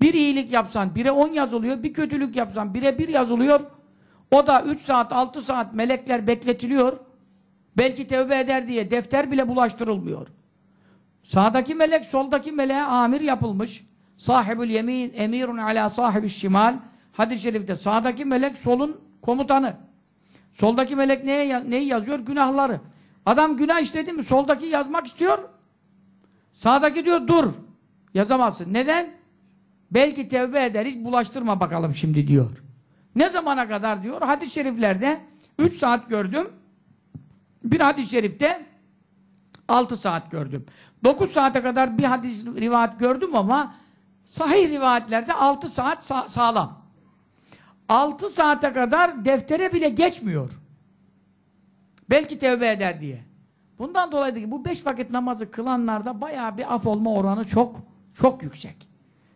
Bir iyilik yapsan bire on yazılıyor, bir kötülük yapsan bire bir yazılıyor. O da üç saat, altı saat melekler bekletiliyor. Belki tevbe eder diye defter bile bulaştırılmıyor. Sağdaki melek, soldaki meleğe amir yapılmış. Sahibül yemin, emirun ala sahibi şimal. Hadis-i şerifte sağdaki melek solun komutanı. Soldaki melek neye, neyi yazıyor? Günahları. Adam günah işledi mi soldaki yazmak istiyor. Sağdaki diyor dur. Yazamazsın. Neden? Belki tevbe eder hiç bulaştırma bakalım şimdi diyor. Ne zamana kadar diyor? Hadis-i şeriflerde 3 saat gördüm. Bir hadis-i şerifte 6 saat gördüm. 9 saate kadar bir hadis rivayet gördüm ama sahih rivayetlerde 6 saat sa sağlam. 6 saate kadar deftere bile geçmiyor. Belki tevbe eder diye. Bundan dolayı ki bu beş vakit namazı kılanlarda bayağı bir af olma oranı çok çok yüksek.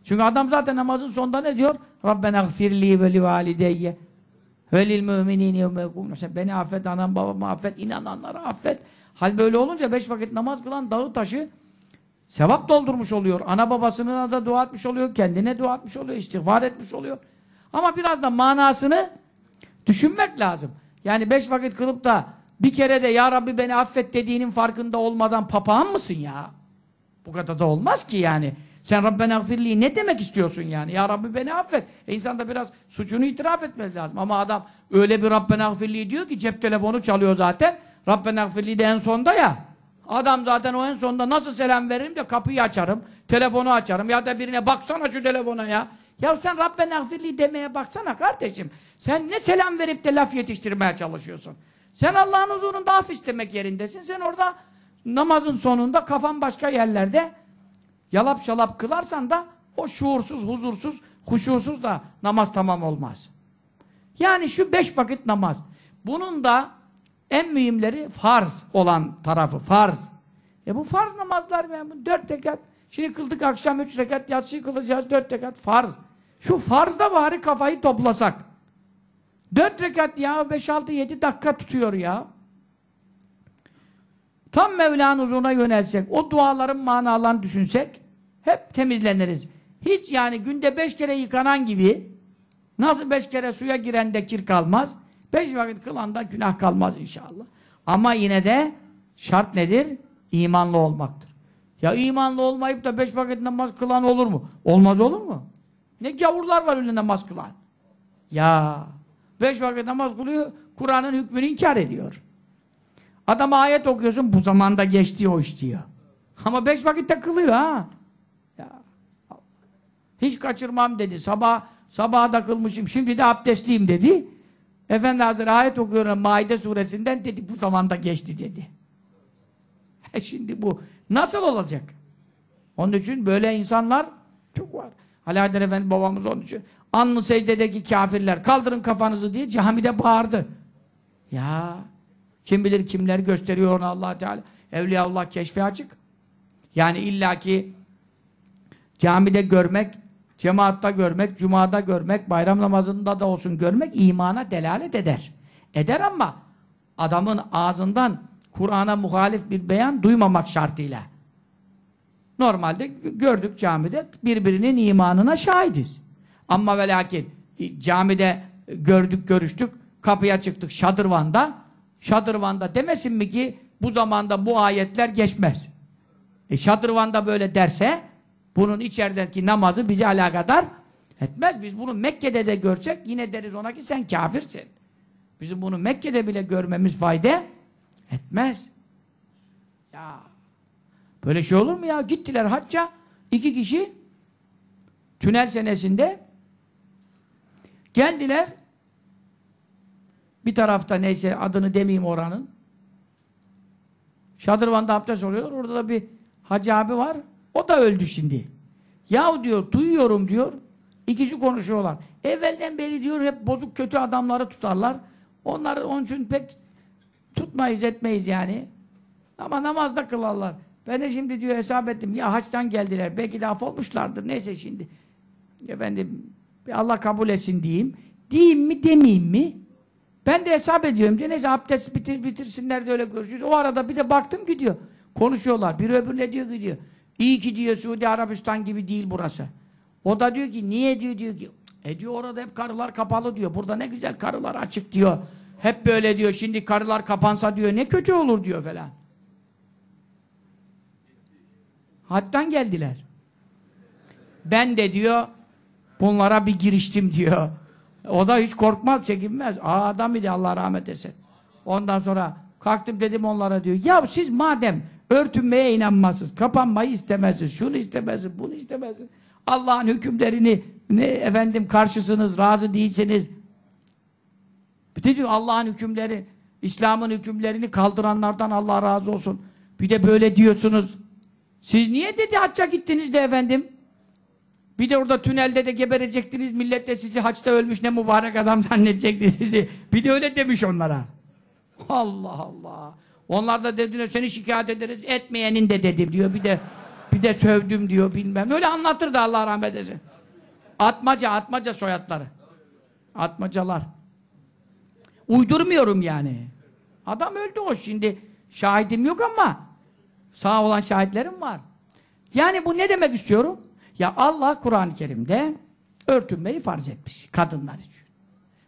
Çünkü adam zaten namazın sonunda ne diyor? Rabbena gfirli ve li valideyye ve lil müminine yevme. Beni affet, anam babamı affet, inananları affet. Hal böyle olunca beş vakit namaz kılan dağı taşı sevap doldurmuş oluyor. Ana babasına da dua etmiş oluyor, kendine dua etmiş oluyor, istiğfar etmiş oluyor. Ama biraz da manasını düşünmek lazım. Yani beş vakit kılıp da bir kere de Ya Rabbi beni affet dediğinin farkında olmadan papağan mısın ya? Bu kadar da olmaz ki yani. Sen Rabbena gfirli ne demek istiyorsun yani? Ya Rabbi beni affet. E insan da biraz suçunu itiraf etmesi lazım. Ama adam öyle bir Rabbena gfirli diyor ki cep telefonu çalıyor zaten. Rabbena gfirli de en sonda ya. Adam zaten o en sonda nasıl selam veririm de kapıyı açarım, telefonu açarım ya da birine baksana şu telefona ya. Ya sen Rabbena gfirli demeye baksana kardeşim. Sen ne selam verip de laf yetiştirmeye çalışıyorsun? Sen Allah'ın huzurunda af istemek yerindesin. Sen orada namazın sonunda kafan başka yerlerde yalap şalap kılarsan da o şuursuz, huzursuz, huşusuz da namaz tamam olmaz. Yani şu beş vakit namaz. Bunun da en mühimleri farz olan tarafı. Farz. E bu farz namazlar yani dört rekat. Şimdi kıldık akşam üç rekat, yatsıyı kılacağız dört rekat. Farz. Şu farzda bari kafayı toplasak. Dört rekat ya beş altı yedi dakika tutuyor ya. Tam Mevla'nın huzuruna yönelsek, o duaların manalarını düşünsek, hep temizleniriz. Hiç yani günde beş kere yıkanan gibi, nasıl beş kere suya girende kir kalmaz, beş vakit kılanda günah kalmaz inşallah. Ama yine de şart nedir? İmanlı olmaktır. Ya imanlı olmayıp da beş vakit namaz kılan olur mu? Olmaz olur mu? Ne gavurlar var öyle namaz kılan. Ya beş vakit namaz kılıyor, Kur'an'ın hükmünü inkar ediyor. Adama ayet okuyorsun, bu zamanda geçti o iş diyor. Ama beş vakitte kılıyor ha. Ya. Hiç kaçırmam dedi. Sabah sabaha da kılmışım, şimdi de abdestliyim dedi. Efendi Hazretleri ayet okuyorum Maide suresinden dedi, bu zamanda geçti dedi. E şimdi bu nasıl olacak? Onun için böyle insanlar çok var. Alaeddin Efendi babamız onun için anlı secdedeki kafirler kaldırın kafanızı diye camide bağırdı. Ya kim bilir kimler gösteriyor onu allah Teala. Evliyaullah keşfi açık. Yani illaki camide görmek, cemaatta görmek, cumada görmek, bayram namazında da olsun görmek imana delalet eder. Eder ama adamın ağzından Kur'an'a muhalif bir beyan duymamak şartıyla. Normalde gördük camide birbirinin imanına şahidiz. Ama ve lakin camide gördük, görüştük, kapıya çıktık şadırvanda Şadırvan'da demesin mi ki bu zamanda bu ayetler geçmez. E şadırvanda böyle derse bunun içerideki namazı bizi alakadar etmez. Biz bunu Mekke'de de görsek yine deriz ona ki sen kafirsin. Bizim bunu Mekke'de bile görmemiz fayda etmez. Ya böyle şey olur mu ya? Gittiler hacca iki kişi tünel senesinde geldiler bir tarafta neyse adını demeyeyim oranın Şadırvan'da abdest oluyorlar. Orada da bir hacı abi var. O da öldü şimdi. Yahu diyor duyuyorum diyor. İkisi konuşuyorlar. Evvelden beri diyor hep bozuk kötü adamları tutarlar. Onları onun için pek tutmayız etmeyiz yani. Ama namazda kılarlar. Ben de şimdi diyor hesap ettim. Ya haçtan geldiler. Belki de af. Neyse şimdi. Efendim Allah kabul etsin diyeyim. Diyeyim mi demeyeyim mi? Ben de hesap ediyorum diye neyse abdest bitir, bitirsinler de öyle görüşürüz. O arada bir de baktım ki diyor. Konuşuyorlar. Biri öbürüne diyor ki diyor. İyi ki diyor Suudi Arabistan gibi değil burası. O da diyor ki niye diyor diyor ki. E diyor orada hep karılar kapalı diyor. Burada ne güzel karılar açık diyor. Hep böyle diyor. Şimdi karılar kapansa diyor ne kötü olur diyor falan. Hattan geldiler. Ben de diyor bunlara bir giriştim diyor. O da hiç korkmaz, çekinmez. Aa, adam idi Allah rahmet etsin. Ondan sonra kalktım dedim onlara diyor. Ya siz madem örtünmeye inanmazsınız, kapanmayı istemezsiniz, şunu istemezsiniz, bunu istemezsiniz. Allah'ın hükümlerini ne efendim karşısınız, razı değilsiniz. Bir de Allah'ın hükümleri, İslam'ın hükümlerini kaldıranlardan Allah razı olsun. Bir de böyle diyorsunuz. Siz niye dedi hacca gittiniz de efendim? Bir de orada tünelde de geberecektiniz. Millet de sizi haçta ölmüş ne mübarek adam zannedecekti sizi. Bir de öyle demiş onlara. Allah Allah. Onlar da dediler seni şikayet ederiz. Etmeyenin de dedim diyor. Bir de bir de sövdüm diyor bilmem. Öyle anlatırdı Allah rahmet eylesin. Atmaca, atmaca soyadları. Atmacalar. Uydurmuyorum yani. Adam öldü o şimdi. Şahidim yok ama sağ olan şahitlerim var. Yani bu ne demek istiyorum? Ya Allah Kur'an-ı Kerim'de örtünmeyi farz etmiş kadınlar için.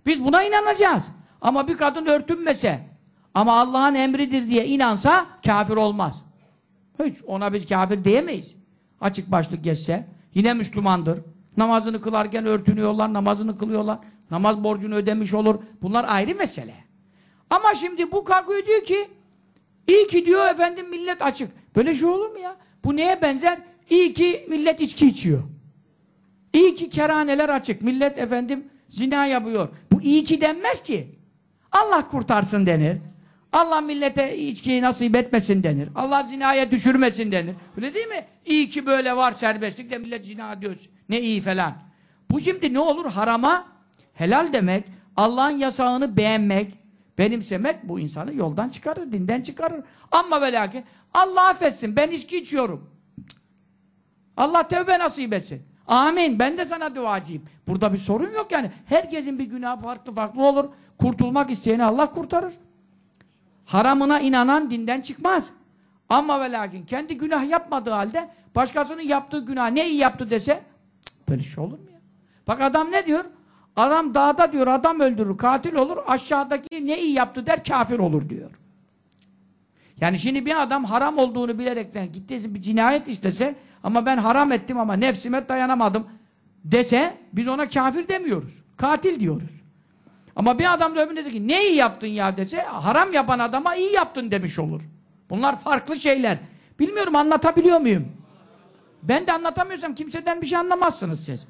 Biz buna inanacağız. Ama bir kadın örtünmese ama Allah'ın emridir diye inansa kafir olmaz. Hiç ona biz kafir diyemeyiz. Açık başlık geçse yine Müslümandır. Namazını kılarken örtünüyorlar, namazını kılıyorlar. Namaz borcunu ödemiş olur. Bunlar ayrı mesele. Ama şimdi bu kalkıyor diyor ki iyi ki diyor efendim millet açık. Böyle şey olur mu ya? Bu neye benzer? İyi ki millet içki içiyor. İyi ki kerhaneler açık. Millet efendim zina yapıyor. Bu iyi ki denmez ki. Allah kurtarsın denir. Allah millete içkiyi nasip etmesin denir. Allah zinaya düşürmesin denir. Öyle değil mi? İyi ki böyle var serbestlik de millet zina diyor. Ne iyi falan. Bu şimdi ne olur? Harama helal demek, Allah'ın yasağını beğenmek, benimsemek bu insanı yoldan çıkarır, dinden çıkarır. Ama ve lakin Allah affetsin ben içki içiyorum. Allah tevbe nasip etsin. Amin. Ben de sana duacıyım. Burada bir sorun yok yani. Herkesin bir günahı farklı farklı olur. Kurtulmak isteyeni Allah kurtarır. Haramına inanan dinden çıkmaz. Ama ve lakin kendi günah yapmadığı halde başkasının yaptığı günah ne iyi yaptı dese cık, böyle şey olur mu ya? Bak adam ne diyor? Adam dağda diyor adam öldürür, katil olur. Aşağıdaki ne iyi yaptı der kafir olur diyor. Yani şimdi bir adam haram olduğunu bilerekten gittiyse bir cinayet işlese ama ben haram ettim ama nefsime dayanamadım dese biz ona kafir demiyoruz. Katil diyoruz. Ama bir adam da öbürüne de ki ne iyi yaptın ya dese haram yapan adama iyi yaptın demiş olur. Bunlar farklı şeyler. Bilmiyorum anlatabiliyor muyum? Ben de anlatamıyorsam kimseden bir şey anlamazsınız siz.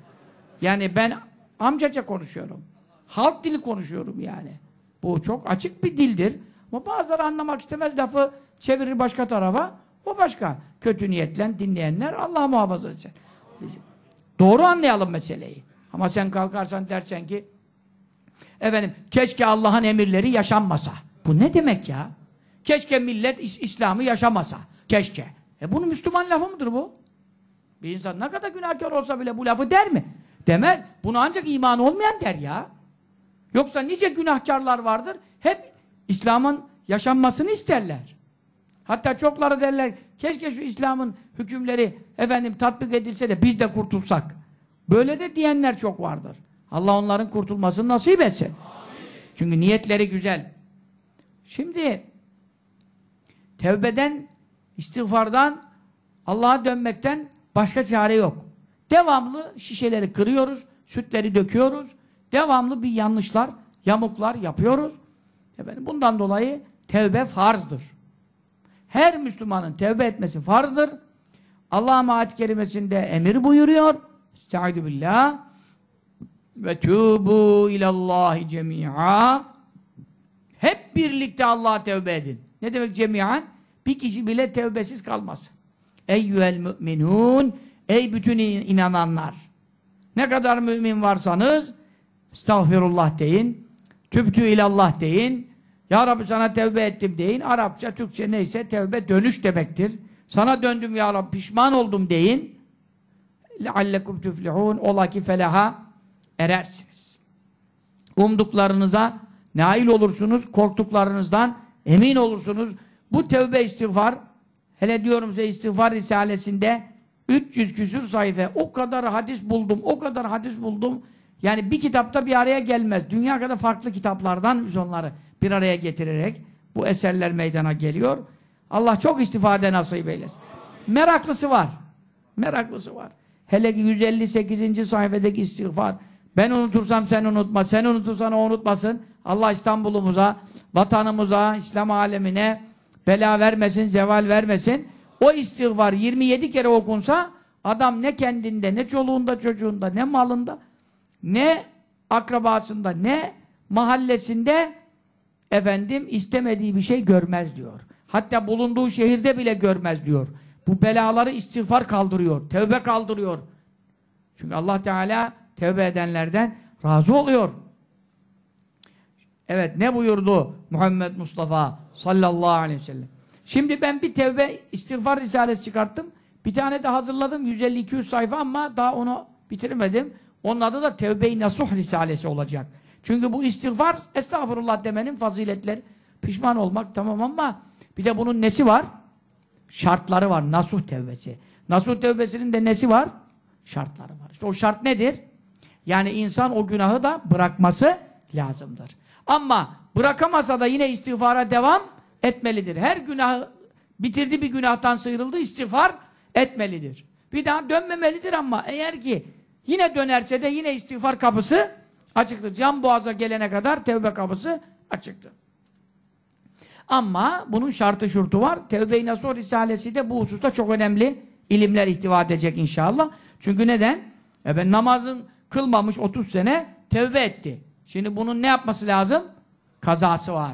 Yani ben amcaca konuşuyorum. Halk dili konuşuyorum yani. Bu çok açık bir dildir. Ama bazıları anlamak istemez lafı çevirir başka tarafa. O başka. Kötü niyetle dinleyenler Allah muhafaza etsin. Doğru anlayalım meseleyi. Ama sen kalkarsan dersen ki efendim keşke Allah'ın emirleri yaşanmasa. Bu ne demek ya? Keşke millet İs- İslam'ı yaşamasa. Keşke. E bunun Müslüman lafı mıdır bu? Bir insan ne kadar günahkar olsa bile bu lafı der mi? Demez. Bunu ancak iman olmayan der ya. Yoksa nice günahkarlar vardır. Hep İslam'ın yaşanmasını isterler. Hatta çokları derler keşke şu İslam'ın hükümleri efendim tatbik edilse de biz de kurtulsak. Böyle de diyenler çok vardır. Allah onların kurtulmasını nasip etsin. Çünkü niyetleri güzel. Şimdi tevbeden, istiğfardan Allah'a dönmekten başka çare yok. Devamlı şişeleri kırıyoruz, sütleri döküyoruz. Devamlı bir yanlışlar, yamuklar yapıyoruz. Efendim, bundan dolayı tevbe farzdır. Her Müslümanın tevbe etmesi farzdır. Allah ayet kerimesinde emir buyuruyor. Estaizu billah Ve tubu ilallahi cemi'a. Hep birlikte Allah'a tevbe edin. Ne demek cemiyan? Bir kişi bile tevbesiz kalmaz. Eyyüel müminun. Ey bütün inananlar. Ne kadar mümin varsanız estağfirullah deyin. Tübtü ilallah deyin. Ya Rabbi sana tevbe ettim deyin. Arapça, Türkçe neyse tevbe dönüş demektir. Sana döndüm ya Rabbi pişman oldum deyin. لَعَلَّكُمْ tüflihun Ola ki felaha erersiniz. Umduklarınıza nail olursunuz. Korktuklarınızdan emin olursunuz. Bu tevbe istiğfar hele diyorum size istiğfar risalesinde 300 küsür sayfa o kadar hadis buldum. O kadar hadis buldum. Yani bir kitapta bir araya gelmez. Dünya kadar farklı kitaplardan biz onları bir araya getirerek bu eserler meydana geliyor. Allah çok istifade nasip eylesin. Meraklısı var. Meraklısı var. Hele ki 158. sayfadaki istiğfar. Ben unutursam sen unutma, sen unutursan o unutmasın. Allah İstanbul'umuza, vatanımıza, İslam alemine bela vermesin, zeval vermesin. O istiğfar 27 kere okunsa adam ne kendinde, ne çoluğunda, çocuğunda, ne malında, ne akrabasında, ne mahallesinde efendim istemediği bir şey görmez diyor. Hatta bulunduğu şehirde bile görmez diyor. Bu belaları istiğfar kaldırıyor, tevbe kaldırıyor. Çünkü Allah Teala tevbe edenlerden razı oluyor. Evet ne buyurdu Muhammed Mustafa sallallahu aleyhi ve sellem. Şimdi ben bir tevbe istiğfar risalesi çıkarttım. Bir tane de hazırladım 150-200 sayfa ama daha onu bitirmedim. Onun adı da Tevbe-i Nasuh Risalesi olacak. Çünkü bu istiğfar estağfurullah demenin faziletleri. Pişman olmak tamam ama bir de bunun nesi var? Şartları var. Nasuh tevbesi. Nasuh tevbesinin de nesi var? Şartları var. İşte o şart nedir? Yani insan o günahı da bırakması lazımdır. Ama bırakamasa da yine istiğfara devam etmelidir. Her günahı bitirdi bir günahtan sıyrıldı istiğfar etmelidir. Bir daha dönmemelidir ama eğer ki yine dönerse de yine istiğfar kapısı açıktır. Can boğaza gelene kadar tevbe kapısı açıktır. Ama bunun şartı şurtu var. Tevbe-i Nasuh Risalesi de bu hususta çok önemli ilimler ihtiva edecek inşallah. Çünkü neden? E ben namazın kılmamış 30 sene tevbe etti. Şimdi bunun ne yapması lazım? Kazası var.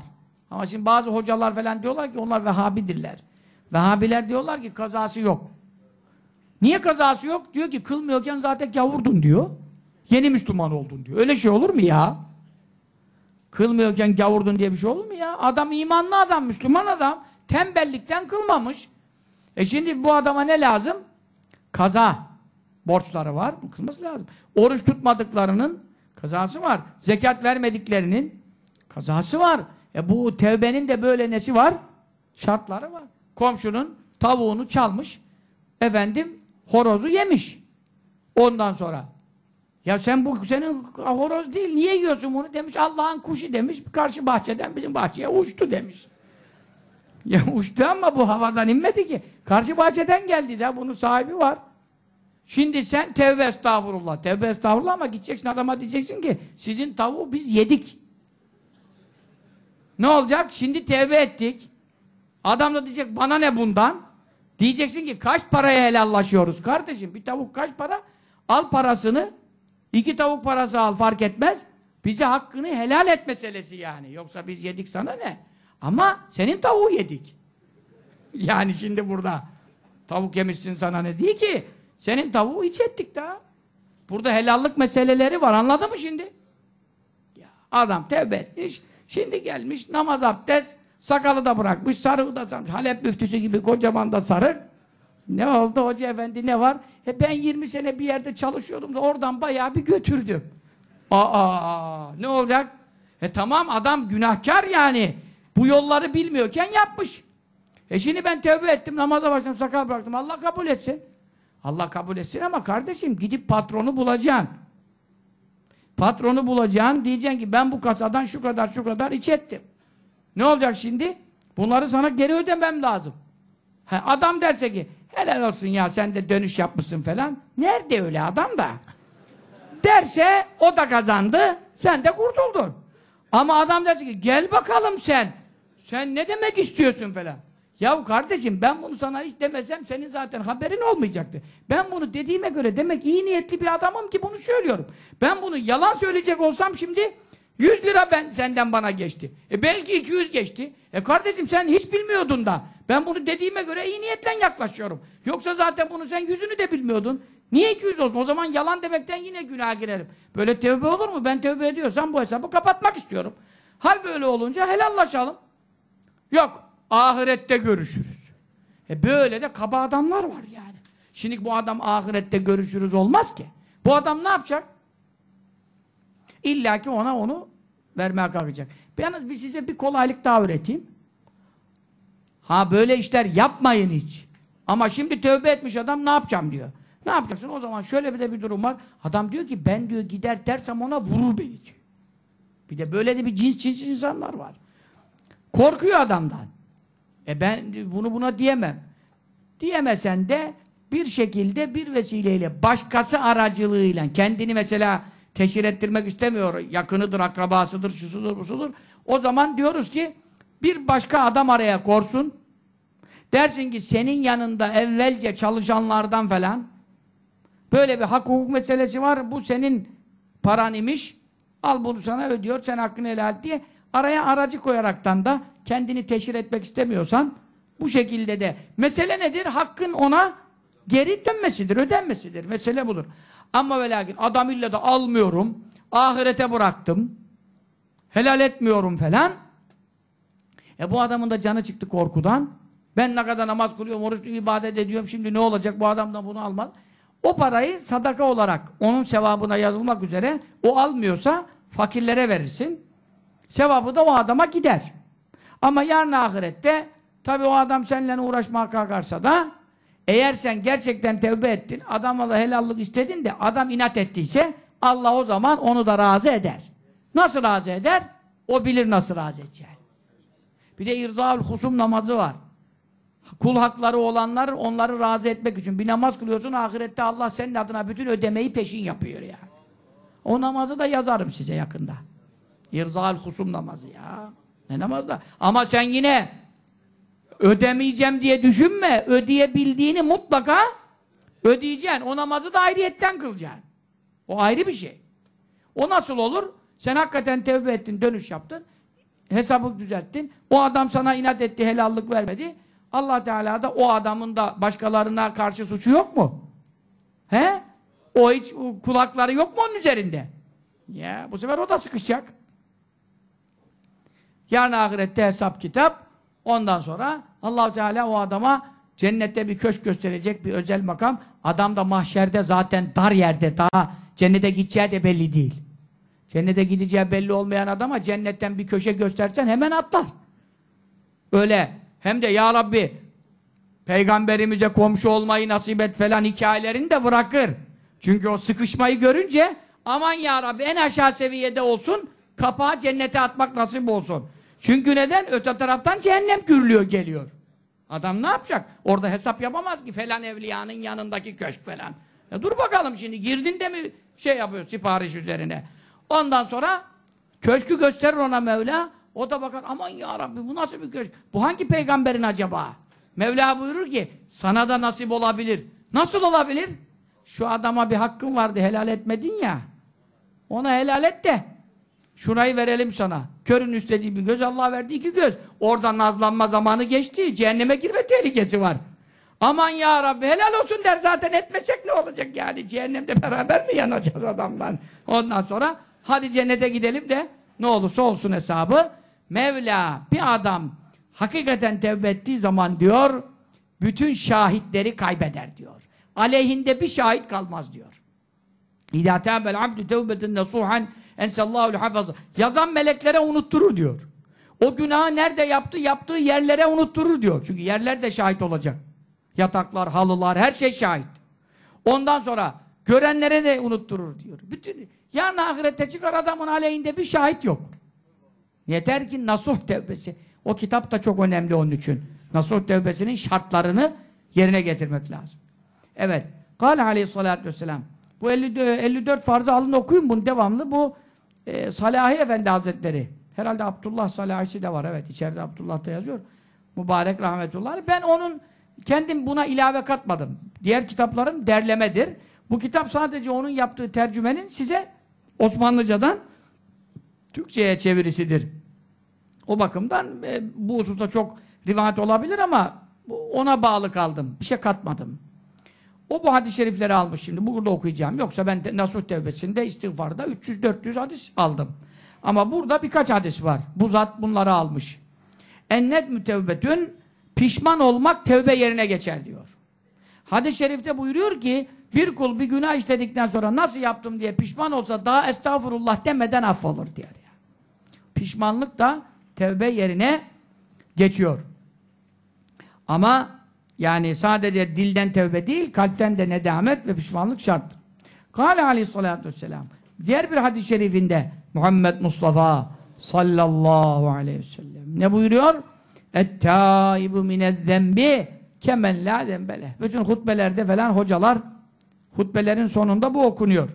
Ama şimdi bazı hocalar falan diyorlar ki onlar Vehhabidirler. Vehhabiler diyorlar ki kazası yok. Niye kazası yok? Diyor ki kılmıyorken zaten gavurdun diyor. Yeni Müslüman oldun diyor. Öyle şey olur mu ya? Kılmıyorken gavurdun diye bir şey olur mu ya? Adam imanlı adam, Müslüman adam. Tembellikten kılmamış. E şimdi bu adama ne lazım? Kaza. Borçları var. Kılması lazım. Oruç tutmadıklarının kazası var. Zekat vermediklerinin kazası var. E bu tevbenin de böyle nesi var? Şartları var. Komşunun tavuğunu çalmış. Efendim horozu yemiş. Ondan sonra ya sen bu senin horoz değil. Niye yiyorsun bunu? Demiş Allah'ın kuşu demiş. Karşı bahçeden bizim bahçeye uçtu demiş. Ya uçtu ama bu havadan inmedi ki. Karşı bahçeden geldi de bunun sahibi var. Şimdi sen tevbe estağfurullah. Tevbe estağfurullah ama gideceksin adama diyeceksin ki sizin tavuğu biz yedik. Ne olacak? Şimdi tevbe ettik. Adam da diyecek bana ne bundan? Diyeceksin ki kaç paraya helallaşıyoruz kardeşim? Bir tavuk kaç para? Al parasını iki tavuk parası al fark etmez. Bize hakkını helal et meselesi yani. Yoksa biz yedik sana ne? Ama senin tavuğu yedik. Yani şimdi burada tavuk yemişsin sana ne değil ki? Senin tavuğu hiç ettik daha. Burada helallik meseleleri var. Anladın mı şimdi? Adam tevbe etmiş. Şimdi gelmiş namaz abdest sakalı da bırakmış. Sarığı da sarmış. Halep müftüsü gibi kocaman da sarık. Ne oldu hoca efendi ne var? E ben 20 sene bir yerde çalışıyordum da oradan bayağı bir götürdüm. Aa ne olacak? E tamam adam günahkar yani. Bu yolları bilmiyorken yapmış. E şimdi ben tövbe ettim, namaza başladım, sakal bıraktım. Allah kabul etsin. Allah kabul etsin ama kardeşim gidip patronu bulacaksın. Patronu bulacaksın, diyeceksin ki ben bu kasadan şu kadar şu kadar iç ettim. Ne olacak şimdi? Bunları sana geri ödemem lazım. He, adam derse ki helal olsun ya sen de dönüş yapmışsın falan. Nerede öyle adam da? Derse o da kazandı, sen de kurtuldun. Ama adam derse ki gel bakalım sen. Sen ne demek istiyorsun falan. Ya kardeşim ben bunu sana hiç demesem senin zaten haberin olmayacaktı. Ben bunu dediğime göre demek iyi niyetli bir adamım ki bunu söylüyorum. Ben bunu yalan söyleyecek olsam şimdi 100 lira ben senden bana geçti. E belki 200 geçti. E kardeşim sen hiç bilmiyordun da. Ben bunu dediğime göre iyi niyetle yaklaşıyorum. Yoksa zaten bunu sen yüzünü de bilmiyordun. Niye 200 olsun? O zaman yalan demekten yine günah girerim. Böyle tövbe olur mu? Ben tövbe ediyorsam bu hesabı kapatmak istiyorum. Hal böyle olunca helallaşalım. Yok. Ahirette görüşürüz. E böyle de kaba adamlar var yani. Şimdi bu adam ahirette görüşürüz olmaz ki. Bu adam ne yapacak? İlla ki ona onu vermeye kalkacak. Yalnız bir size bir kolaylık daha öğreteyim. Ha böyle işler yapmayın hiç. Ama şimdi tövbe etmiş adam ne yapacağım diyor. Ne yapacaksın? O zaman şöyle bir de bir durum var. Adam diyor ki ben diyor gider dersem ona vurur beni diyor. Bir de böyle de bir cins cins insanlar var. Korkuyor adamdan. E ben bunu buna diyemem. Diyemesen de bir şekilde bir vesileyle başkası aracılığıyla kendini mesela teşhir ettirmek istemiyor. Yakınıdır, akrabasıdır, şusudur, busudur. O zaman diyoruz ki bir başka adam araya korsun. Dersin ki senin yanında evvelce çalışanlardan falan böyle bir hak hukuk meselesi var. Bu senin paran imiş. Al bunu sana ödüyor. Sen hakkını helal et diye araya aracı koyaraktan da kendini teşhir etmek istemiyorsan bu şekilde de mesele nedir? Hakkın ona geri dönmesidir, ödenmesidir. Mesele budur. Ama ve lakin adam illa da almıyorum, ahirete bıraktım, helal etmiyorum falan. E bu adamın da canı çıktı korkudan. Ben ne kadar namaz kılıyorum, oruç ibadet ediyorum, şimdi ne olacak bu adam da bunu almaz. O parayı sadaka olarak onun sevabına yazılmak üzere o almıyorsa fakirlere verirsin. Sevabı da o adama gider. Ama yarın ahirette tabi o adam seninle uğraşmaya kalkarsa da eğer sen gerçekten tevbe ettin, adamla da helallik istedin de adam inat ettiyse Allah o zaman onu da razı eder. Nasıl razı eder? O bilir nasıl razı edeceğini. Bir de irzaül husum namazı var. Kul hakları olanlar onları razı etmek için. Bir namaz kılıyorsun ahirette Allah senin adına bütün ödemeyi peşin yapıyor ya. O namazı da yazarım size yakında. İrzaül husum namazı ya. Ne namaz da? Ama sen yine ödemeyeceğim diye düşünme. Ödeyebildiğini mutlaka ödeyeceksin. O namazı da ayrıyetten kılacaksın. O ayrı bir şey. O nasıl olur? Sen hakikaten tevbe ettin, dönüş yaptın. Hesabı düzelttin. O adam sana inat etti, helallik vermedi. Allah Teala da o adamın da başkalarına karşı suçu yok mu? He? O hiç kulakları yok mu onun üzerinde? Ya bu sefer o da sıkışacak. Yarın ahirette hesap kitap. Ondan sonra allah Teala o adama cennette bir köşk gösterecek bir özel makam. Adam da mahşerde zaten dar yerde daha cennete gideceği de belli değil. Cennete gideceği belli olmayan adama cennetten bir köşe göstersen hemen atlar. Öyle hem de ya Rabbi peygamberimize komşu olmayı nasip et falan hikayelerini de bırakır. Çünkü o sıkışmayı görünce aman ya Rabbi en aşağı seviyede olsun kapağı cennete atmak nasip olsun. Çünkü neden? Öte taraftan cehennem gürlüyor geliyor. Adam ne yapacak? Orada hesap yapamaz ki falan evliyanın yanındaki köşk falan. Ya dur bakalım şimdi girdin de mi şey yapıyor sipariş üzerine. Ondan sonra köşkü gösterir ona Mevla. O da bakar aman ya Rabbi bu nasıl bir köşk? Bu hangi peygamberin acaba? Mevla buyurur ki sana da nasip olabilir. Nasıl olabilir? Şu adama bir hakkın vardı helal etmedin ya. Ona helal et de şurayı verelim sana. Körün istediği bir göz Allah verdi iki göz. Orada nazlanma zamanı geçti. Cehenneme girme tehlikesi var. Aman ya Rabbi helal olsun der zaten etmesek ne olacak yani? Cehennemde beraber mi yanacağız adamla? Ondan sonra hadi cennete gidelim de ne olursa olsun hesabı. Mevla bir adam hakikaten tevbe ettiği zaman diyor bütün şahitleri kaybeder diyor. Aleyhinde bir şahit kalmaz diyor. İzâ tâbel abdü tevbeten nesûhan ensallâhu hafazı. Yazan meleklere unutturur diyor. O günahı nerede yaptı? Yaptığı yerlere unutturur diyor. Çünkü yerler de şahit olacak. Yataklar, halılar, her şey şahit. Ondan sonra görenlere de unutturur diyor. Bütün yarın ahirette çıkar adamın aleyhinde bir şahit yok. Yeter ki nasuh tevbesi. O kitap da çok önemli onun için. Nasuh tevbesinin şartlarını yerine getirmek lazım. Evet. Kâle aleyhissalâtu vesselâm. Bu 54, 54 farzı alın okuyun bunu devamlı. Bu e, Salahi Efendi Hazretleri. Herhalde Abdullah Salahisi de var. Evet içeride Abdullah da yazıyor. Mübarek rahmetullah. Ben onun kendim buna ilave katmadım. Diğer kitaplarım derlemedir. Bu kitap sadece onun yaptığı tercümenin size Osmanlıcadan Türkçe'ye çevirisidir. O bakımdan e, bu hususta çok rivayet olabilir ama ona bağlı kaldım. Bir şey katmadım. O bu hadis-i şerifleri almış şimdi. Burada okuyacağım. Yoksa ben Nasuh Tevbesi'nde istiğfarda 300-400 hadis aldım. Ama burada birkaç hadis var. Bu zat bunları almış. Ennet mütevbetün pişman olmak tevbe yerine geçer diyor. Hadis-i şerifte buyuruyor ki bir kul bir günah işledikten sonra nasıl yaptım diye pişman olsa daha estağfurullah demeden affolur diyor. Yani. Pişmanlık da tevbe yerine geçiyor. Ama yani sadece dilden tevbe değil, kalpten de nedamet ve pişmanlık şarttır. Kâle aleyhissalâtu vesselâm. Diğer bir hadis-i şerifinde Muhammed Mustafa sallallahu aleyhi ve sellem ne buyuruyor? Et-tâibu minezzembi kemen la dembele. Bütün hutbelerde falan hocalar hutbelerin sonunda bu okunuyor.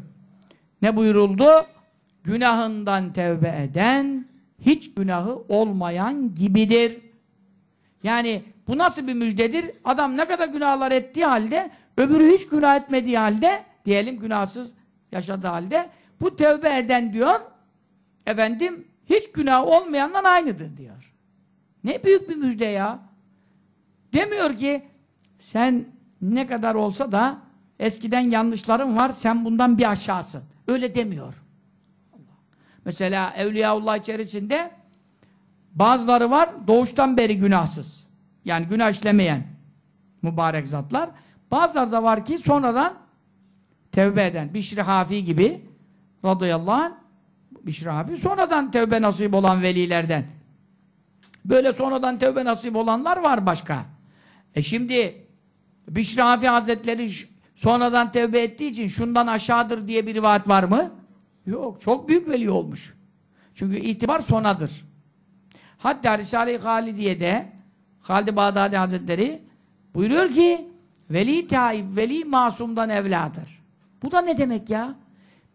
Ne buyuruldu? Günahından tevbe eden hiç günahı olmayan gibidir. Yani bu nasıl bir müjdedir? Adam ne kadar günahlar ettiği halde, öbürü hiç günah etmediği halde, diyelim günahsız yaşadığı halde, bu tevbe eden diyor, efendim, hiç günah olmayandan aynıdır diyor. Ne büyük bir müjde ya. Demiyor ki, sen ne kadar olsa da eskiden yanlışların var, sen bundan bir aşağısın. Öyle demiyor. Mesela Evliyaullah içerisinde bazıları var, doğuştan beri günahsız. Yani günah işlemeyen mübarek zatlar. Bazıları da var ki sonradan tevbe eden. Bişri Hafi gibi radıyallahu anh Bişri Hafi sonradan tevbe nasip olan velilerden. Böyle sonradan tevbe nasip olanlar var başka. E şimdi Bişri Hafi Hazretleri sonradan tevbe ettiği için şundan aşağıdır diye bir rivayet var mı? Yok. Çok büyük veli olmuş. Çünkü itibar sonadır. Hatta Risale-i Halidiye'de Halid-i Bağdadi Hazretleri buyuruyor ki veli taib, veli masumdan evladır. Bu da ne demek ya?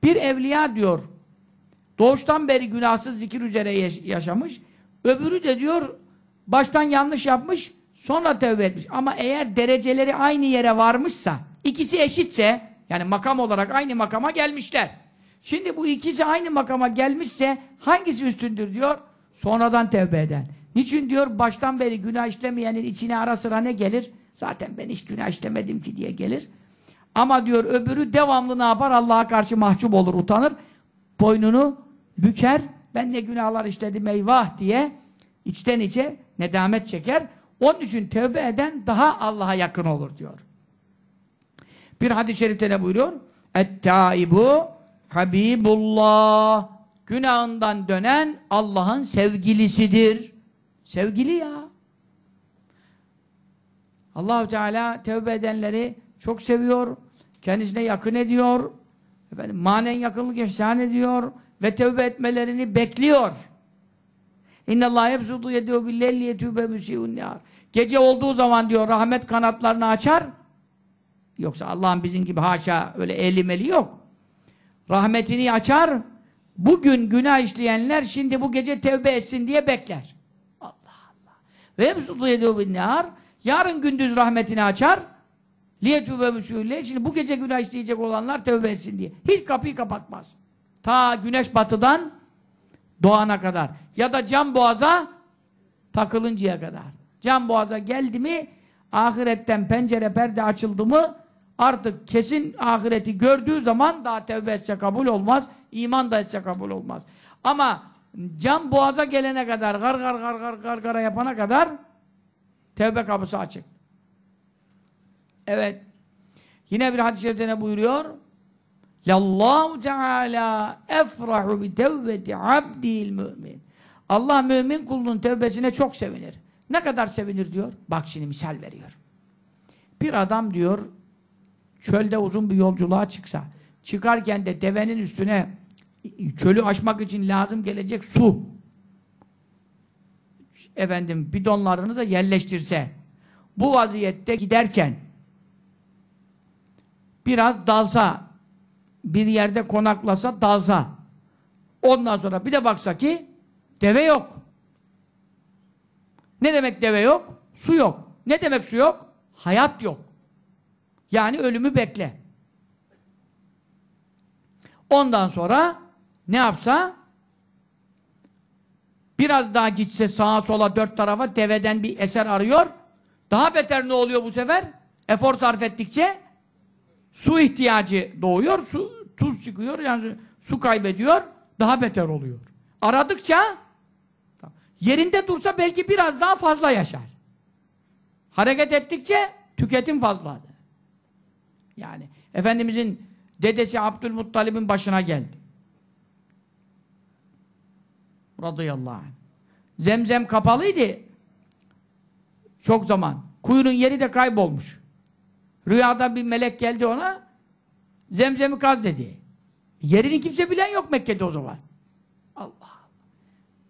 Bir evliya diyor doğuştan beri günahsız zikir üzere yaşamış. Öbürü de diyor baştan yanlış yapmış sonra tevbe etmiş. Ama eğer dereceleri aynı yere varmışsa ikisi eşitse yani makam olarak aynı makama gelmişler. Şimdi bu ikisi aynı makama gelmişse hangisi üstündür diyor? Sonradan tevbe eden. Niçin diyor baştan beri günah işlemeyenin içine ara sıra ne gelir? Zaten ben hiç günah işlemedim ki diye gelir. Ama diyor öbürü devamlı ne yapar? Allah'a karşı mahcup olur, utanır. Boynunu büker. Ben ne günahlar işledim eyvah diye içten içe nedamet çeker. Onun için tevbe eden daha Allah'a yakın olur diyor. Bir hadis-i şerifte ne buyuruyor? Et-taibu Habibullah günahından dönen Allah'ın sevgilisidir. Sevgili ya. Allahu Teala tevbe edenleri çok seviyor. Kendisine yakın ediyor. Efendim, manen yakınlık ihsan ediyor ve tevbe etmelerini bekliyor. İnne Allah yebsutu yedehu billelli yetûbe müsî'un nâr. Gece olduğu zaman diyor rahmet kanatlarını açar. Yoksa Allah'ın bizim gibi haşa öyle eli meli yok. Rahmetini açar. Bugün günah işleyenler şimdi bu gece tevbe etsin diye bekler. Ve yebsutu yedehu bin nâr. Yarın gündüz rahmetini açar. Liyetûbe müsûlle. Şimdi bu gece günah işleyecek olanlar tevbe etsin diye. Hiç kapıyı kapatmaz. Ta güneş batıdan doğana kadar. Ya da cam boğaza takılıncaya kadar. Cam boğaza geldi mi ahiretten pencere perde açıldı mı artık kesin ahireti gördüğü zaman daha tevbe etse kabul olmaz. iman da etse kabul olmaz. Ama cam boğaza gelene kadar gar gar gar gar gar gara yapana kadar tevbe kapısı açık. Evet. Yine bir hadis-i şerifte ne buyuruyor? Yallahu Teala efrahu bi tevbeti abdil mümin. Allah mümin kulunun tevbesine çok sevinir. Ne kadar sevinir diyor? Bak şimdi misal veriyor. Bir adam diyor çölde uzun bir yolculuğa çıksa çıkarken de devenin üstüne çölü aşmak için lazım gelecek su efendim bidonlarını da yerleştirse bu vaziyette giderken biraz dalsa bir yerde konaklasa dalsa ondan sonra bir de baksa ki deve yok. Ne demek deve yok? Su yok. Ne demek su yok? Hayat yok. Yani ölümü bekle. Ondan sonra ne yapsa? Biraz daha gitse sağa sola dört tarafa deveden bir eser arıyor. Daha beter ne oluyor bu sefer? Efor sarf ettikçe su ihtiyacı doğuyor. Su, tuz çıkıyor. Yani su kaybediyor. Daha beter oluyor. Aradıkça yerinde dursa belki biraz daha fazla yaşar. Hareket ettikçe tüketim fazladır. Yani Efendimizin dedesi Abdülmuttalib'in başına geldi. Radıyallahu anh. Zemzem kapalıydı. Çok zaman. Kuyunun yeri de kaybolmuş. Rüyada bir melek geldi ona. Zemzem'i kaz dedi. Yerini kimse bilen yok Mekke'de o zaman. Allah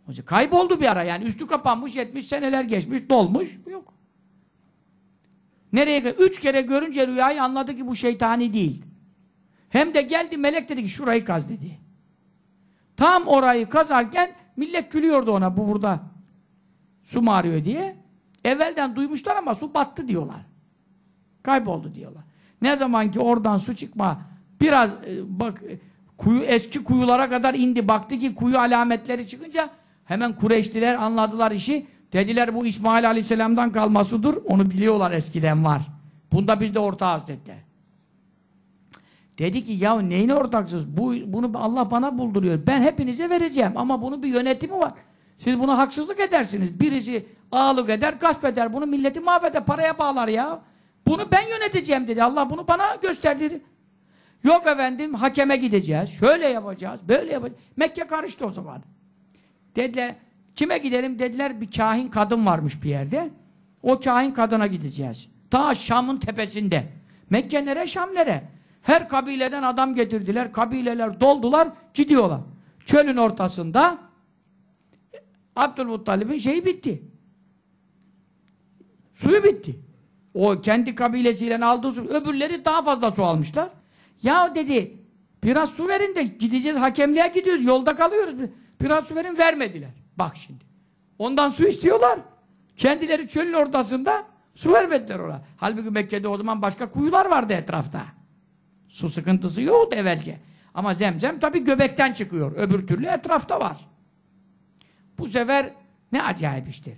Allah. Kayboldu bir ara yani. Üstü kapanmış, 70 seneler geçmiş, dolmuş. Yok. Nereye? Üç kere görünce rüyayı anladı ki bu şeytani değil. Hem de geldi melek dedi ki şurayı kaz dedi. Tam orayı kazarken millet gülüyordu ona bu burada su mu diye. Evvelden duymuşlar ama su battı diyorlar. Kayboldu diyorlar. Ne zaman ki oradan su çıkma biraz e, bak e, kuyu eski kuyulara kadar indi. Baktı ki kuyu alametleri çıkınca hemen Kureyşliler anladılar işi. Dediler bu İsmail Aleyhisselam'dan kalma sudur. Onu biliyorlar eskiden var. Bunda biz de ortağız dediler. Dedi ki ya neyine ortaksız? Bu, bunu Allah bana bulduruyor. Ben hepinize vereceğim ama bunun bir yönetimi var. Siz buna haksızlık edersiniz. Birisi ağalık eder, gasp eder. Bunu milleti mahveder, paraya bağlar ya. Bunu ben yöneteceğim dedi. Allah bunu bana gösterdi. Yok efendim hakeme gideceğiz. Şöyle yapacağız, böyle yapacağız. Mekke karıştı o zaman. Dediler kime gidelim? Dediler bir kahin kadın varmış bir yerde. O kahin kadına gideceğiz. Ta Şam'ın tepesinde. Mekke nere, Şam nere? Her kabileden adam getirdiler. Kabileler doldular, gidiyorlar. Çölün ortasında Abdülmuttalib'in şeyi bitti. Suyu bitti. O kendi kabilesiyle aldığı su. Öbürleri daha fazla su almışlar. Ya dedi biraz su verin de gideceğiz hakemliğe gidiyoruz. Yolda kalıyoruz. Biraz su verin vermediler. Bak şimdi. Ondan su istiyorlar. Kendileri çölün ortasında su vermediler ona. Halbuki Mekke'de o zaman başka kuyular vardı etrafta. Su sıkıntısı yoktu evvelce. Ama zemzem tabi göbekten çıkıyor. Öbür türlü etrafta var. Bu sefer ne acayip iştir.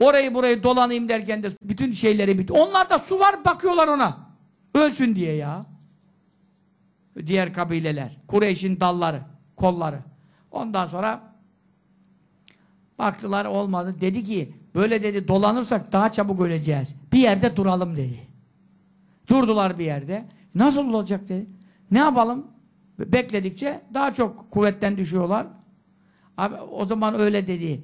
Orayı burayı dolanayım derken de bütün şeyleri bitti. Onlarda su var bakıyorlar ona. Ölsün diye ya. Diğer kabileler. Kureyş'in dalları, kolları. Ondan sonra baktılar olmadı. Dedi ki böyle dedi dolanırsak daha çabuk öleceğiz. Bir yerde duralım dedi. Durdular bir yerde. Nasıl olacak dedi. Ne yapalım? Bekledikçe daha çok kuvvetten düşüyorlar. Abi o zaman öyle dedi.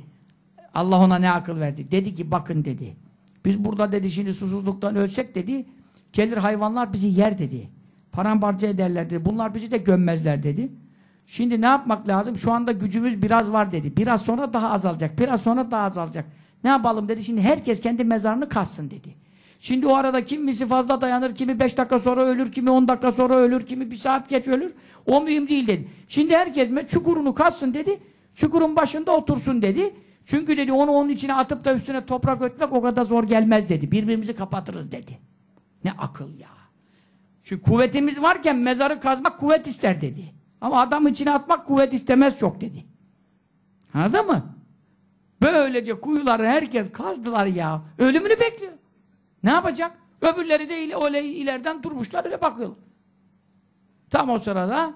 Allah ona ne akıl verdi. Dedi ki bakın dedi. Biz burada dedi şimdi susuzluktan ölsek dedi. Gelir hayvanlar bizi yer dedi. Paramparça ederler dedi. Bunlar bizi de gömmezler dedi. Şimdi ne yapmak lazım? Şu anda gücümüz biraz var dedi. Biraz sonra daha azalacak. Biraz sonra daha azalacak. Ne yapalım dedi. Şimdi herkes kendi mezarını kazsın dedi. Şimdi o arada kimisi fazla dayanır, kimi beş dakika sonra ölür, kimi on dakika sonra ölür, kimi bir saat geç ölür. O mühim değil dedi. Şimdi herkes çukurunu kazsın dedi. Çukurun başında otursun dedi. Çünkü dedi onu onun içine atıp da üstüne toprak ötmek o kadar zor gelmez dedi. Birbirimizi kapatırız dedi. Ne akıl ya. Çünkü kuvvetimiz varken mezarı kazmak kuvvet ister dedi. Ama adam içine atmak kuvvet istemez çok dedi. Anladın mı? Böylece kuyuları herkes kazdılar ya. Ölümünü bekliyor. Ne yapacak? Öbürleri de öyle ileriden durmuşlar öyle bakıyorlar. Tam o sırada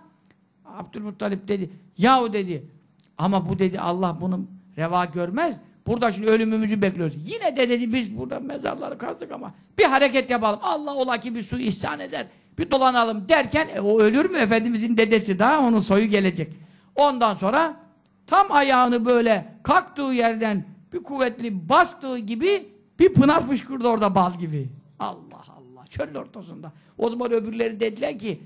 Abdülmuttalip dedi. Yahu dedi ama bu dedi Allah bunu reva görmez. Burada şimdi ölümümüzü bekliyoruz. Yine de dedi biz burada mezarları kazdık ama bir hareket yapalım. Allah ola ki bir su ihsan eder. Bir dolanalım derken e, o ölür mü? Efendimizin dedesi daha onun soyu gelecek. Ondan sonra tam ayağını böyle kalktığı yerden bir kuvvetli bastığı gibi bir pınar fışkırdı orada bal gibi. Allah Allah. Çölün ortasında. O zaman öbürleri dediler ki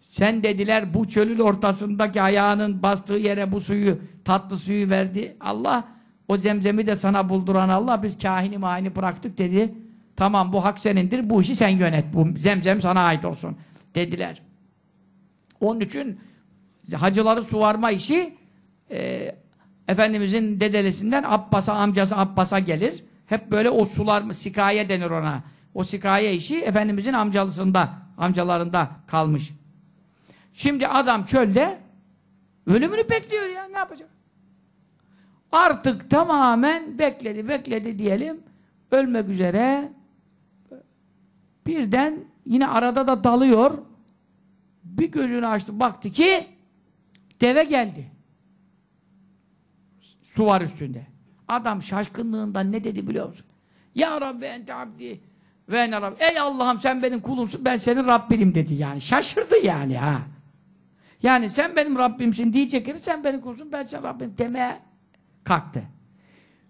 sen dediler bu çölün ortasındaki ayağının bastığı yere bu suyu tatlı suyu verdi. Allah O zemzemi de sana bulduran Allah biz kahini mahini bıraktık dedi. Tamam bu hak senindir. Bu işi sen yönet. Bu zemzem sana ait olsun dediler. Onun için hacıları suvarma işi e, Efendimizin dedelesinden Abbas'a, amcası Abbas'a gelir. Hep böyle o sular, sikaye denir ona. O sikaye işi Efendimizin amcalısında, amcalarında kalmış. Şimdi adam çölde ölümünü bekliyor ya, ne yapacak? Artık tamamen bekledi, bekledi diyelim. Ölmek üzere. Birden yine arada da dalıyor. Bir gözünü açtı, baktı ki deve geldi. Su var üstünde. Adam şaşkınlığından ne dedi biliyor musun? Ya Rabbi ente abdi ve ene Rabbi. Ey Allah'ım sen benim kulumsun, ben senin Rabbinim dedi yani. Şaşırdı yani ha. Yani sen benim Rabbimsin diyecek yeri sen benim kulumsun, ben senin Rabbim demeye kalktı.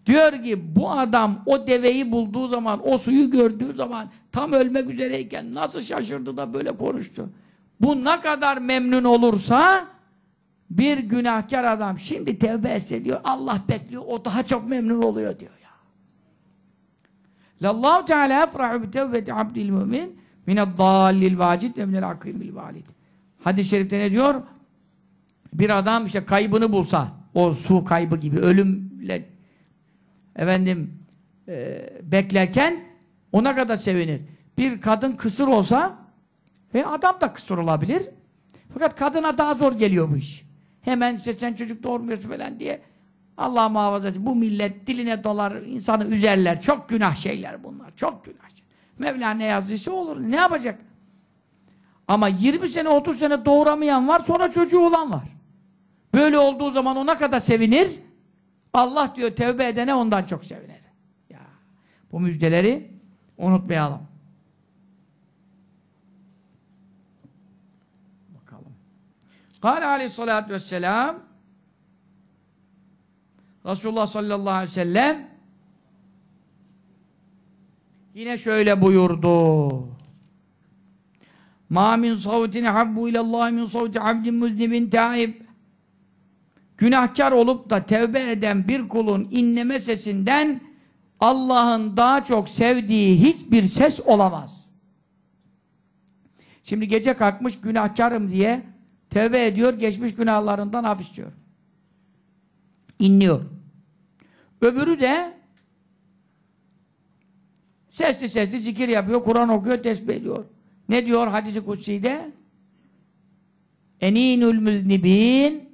Diyor ki bu adam o deveyi bulduğu zaman, o suyu gördüğü zaman tam ölmek üzereyken nasıl şaşırdı da böyle konuştu. Bu ne kadar memnun olursa bir günahkar adam şimdi tevbe etse diyor Allah bekliyor o daha çok memnun oluyor diyor ya. Lallahu Teala efrahu bi tevbeti abdil mümin mined-dallil vacid ve minel akimil valid. Hadis-i şerifte ne diyor? Bir adam işte kaybını bulsa, o su kaybı gibi ölümle efendim e, beklerken ona kadar sevinir. Bir kadın kısır olsa ve adam da kısır olabilir. Fakat kadına daha zor geliyor bu iş. Hemen işte sen çocuk doğurmuyorsun falan diye Allah muhafaza etsin. Bu millet diline dolar, insanı üzerler. Çok günah şeyler bunlar. Çok günah. Mevla ne yazdıysa olur. Ne yapacak? Ama 20 sene 30 sene doğuramayan var sonra çocuğu olan var. Böyle olduğu zaman ona kadar sevinir. Allah diyor tevbe edene ondan çok sevinir. Ya, bu müjdeleri unutmayalım. Bakalım. Kâle aleyhissalâtu vesselâm Resulullah sallallahu aleyhi ve sellem yine şöyle buyurdu. Ma min savtin habbu ilallah min savti abdin muznibin taib. Günahkar olup da tevbe eden bir kulun inleme sesinden Allah'ın daha çok sevdiği hiçbir ses olamaz. Şimdi gece kalkmış günahkarım diye tevbe ediyor, geçmiş günahlarından af istiyor. İnliyor. Öbürü de sesli sesli zikir yapıyor, Kur'an okuyor, tesbih ediyor. Ne diyor hadisi kutsi'de? Eninul müznibin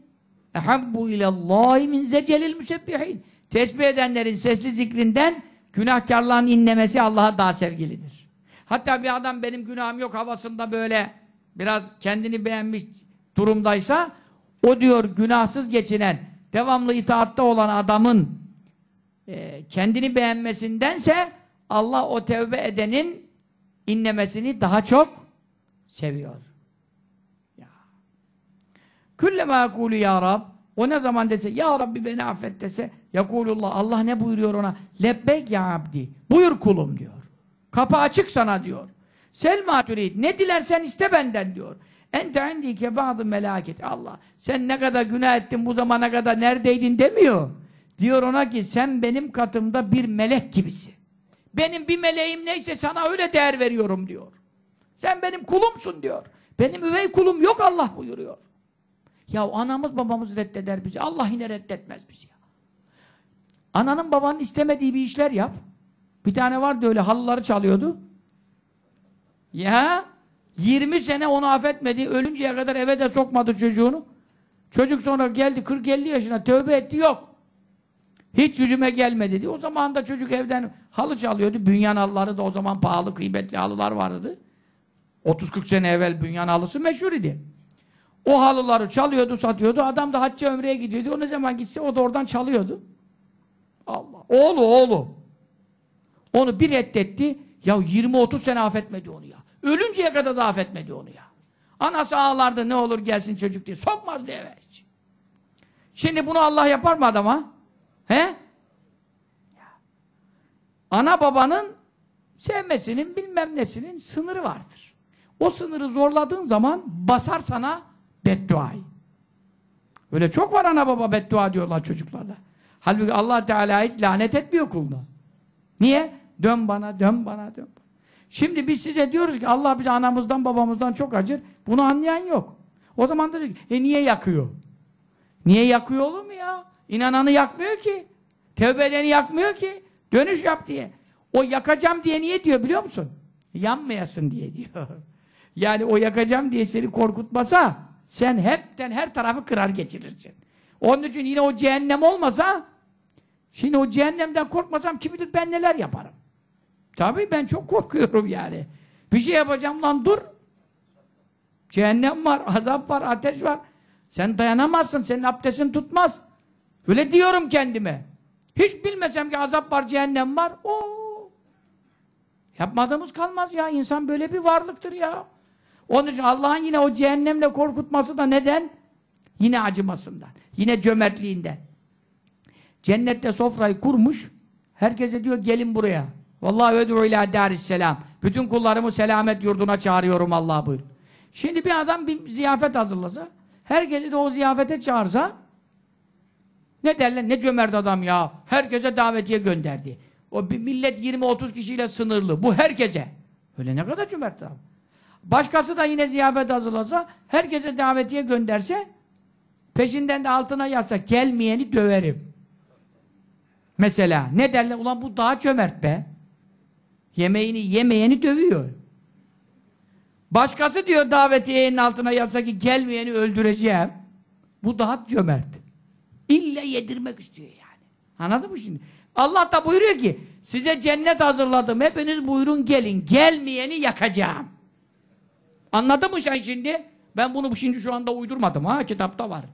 ehabbu ilallahi min zecelil müsebbihin. Tesbih edenlerin sesli zikrinden günahkarların inlemesi Allah'a daha sevgilidir. Hatta bir adam benim günahım yok havasında böyle biraz kendini beğenmiş durumdaysa o diyor günahsız geçinen devamlı itaatta olan adamın e, kendini beğenmesindense Allah o tevbe edenin inlemesini daha çok seviyor. Ya. Küllema kulü ya Rab o ne zaman dese ya Rabbi beni affet dese yakulullah Allah ne buyuruyor ona? Lebbek ya abdi. Buyur kulum diyor. Kapı açık sana diyor. Selma türid. Ne dilersen iste benden diyor. Ente indike bazı melaket. Allah sen ne kadar günah ettin bu zamana kadar neredeydin demiyor. Diyor ona ki sen benim katımda bir melek gibisin. Benim bir meleğim neyse sana öyle değer veriyorum diyor. Sen benim kulumsun diyor. Benim üvey kulum yok Allah buyuruyor. Ya anamız babamız reddeder bizi. Allah yine reddetmez bizi ya. Ananın babanın istemediği bir işler yap. Bir tane vardı öyle halıları çalıyordu. Ya 20 sene onu affetmedi. Ölünceye kadar eve de sokmadı çocuğunu. Çocuk sonra geldi 40-50 yaşına tövbe etti yok. Hiç yüzüme gelme dedi. O zaman da çocuk evden halı çalıyordu. Bünyan halıları da o zaman pahalı, kıymetli halılar vardı. 30-40 sene evvel bünyan halısı meşhur idi. O halıları çalıyordu, satıyordu. Adam da hacca ömreye gidiyordu. O ne zaman gitse o da oradan çalıyordu. Allah. Oğlu, oğlu. Onu bir reddetti. Ya 20-30 sene affetmedi onu ya. Ölünceye kadar da affetmedi onu ya. Anası ağlardı ne olur gelsin çocuk diye. Sokmazdı eve hiç. Şimdi bunu Allah yapar mı adama? He? Ana babanın sevmesinin bilmem nesinin sınırı vardır. O sınırı zorladığın zaman basar sana bedduayı. Öyle çok var ana baba beddua diyorlar çocuklarda. Halbuki Allah Teala hiç lanet etmiyor kuluna. Niye? Dön bana, dön bana, dön. Şimdi biz size diyoruz ki Allah bize anamızdan babamızdan çok acır. Bunu anlayan yok. O zaman da diyor ki, e niye yakıyor? Niye yakıyor olur mu ya? İnananı yakmıyor ki. Tevbe edeni yakmıyor ki. Dönüş yap diye. O yakacağım diye niye diyor biliyor musun? Yanmayasın diye diyor. Yani o yakacağım diye seni korkutmasa sen hepten her tarafı kırar geçirirsin. Onun için yine o cehennem olmasa şimdi o cehennemden korkmasam kim bilir ben neler yaparım. Tabii ben çok korkuyorum yani. Bir şey yapacağım lan dur. Cehennem var, azap var, ateş var. Sen dayanamazsın, senin abdestin tutmaz. Öyle diyorum kendime. Hiç bilmesem ki azap var, cehennem var. Oo. Yapmadığımız kalmaz ya. İnsan böyle bir varlıktır ya. Onun için Allah'ın yine o cehennemle korkutması da neden? Yine acımasından. Yine cömertliğinden. Cennette sofrayı kurmuş. Herkese diyor gelin buraya. Vallahi öd'u ila darisselam. Bütün kullarımı selamet yurduna çağırıyorum Allah buyur. Şimdi bir adam bir ziyafet hazırlasa, herkesi de o ziyafete çağırsa, ne derler? Ne cömert adam ya. Herkese davetiye gönderdi. O bir millet 20-30 kişiyle sınırlı. Bu herkese. Öyle ne kadar cömert adam. Başkası da yine ziyafet hazırlasa, herkese davetiye gönderse, peşinden de altına yazsa, gelmeyeni döverim. Mesela ne derler? Ulan bu daha cömert be. Yemeğini yemeyeni dövüyor. Başkası diyor davetiyenin altına yazsa ki gelmeyeni öldüreceğim. Bu daha cömert. İlle yedirmek istiyor yani. Anladın mı şimdi? Allah da buyuruyor ki size cennet hazırladım. Hepiniz buyurun gelin. Gelmeyeni yakacağım. Anladın mı sen şimdi? Ben bunu şimdi şu anda uydurmadım ha. Kitapta var.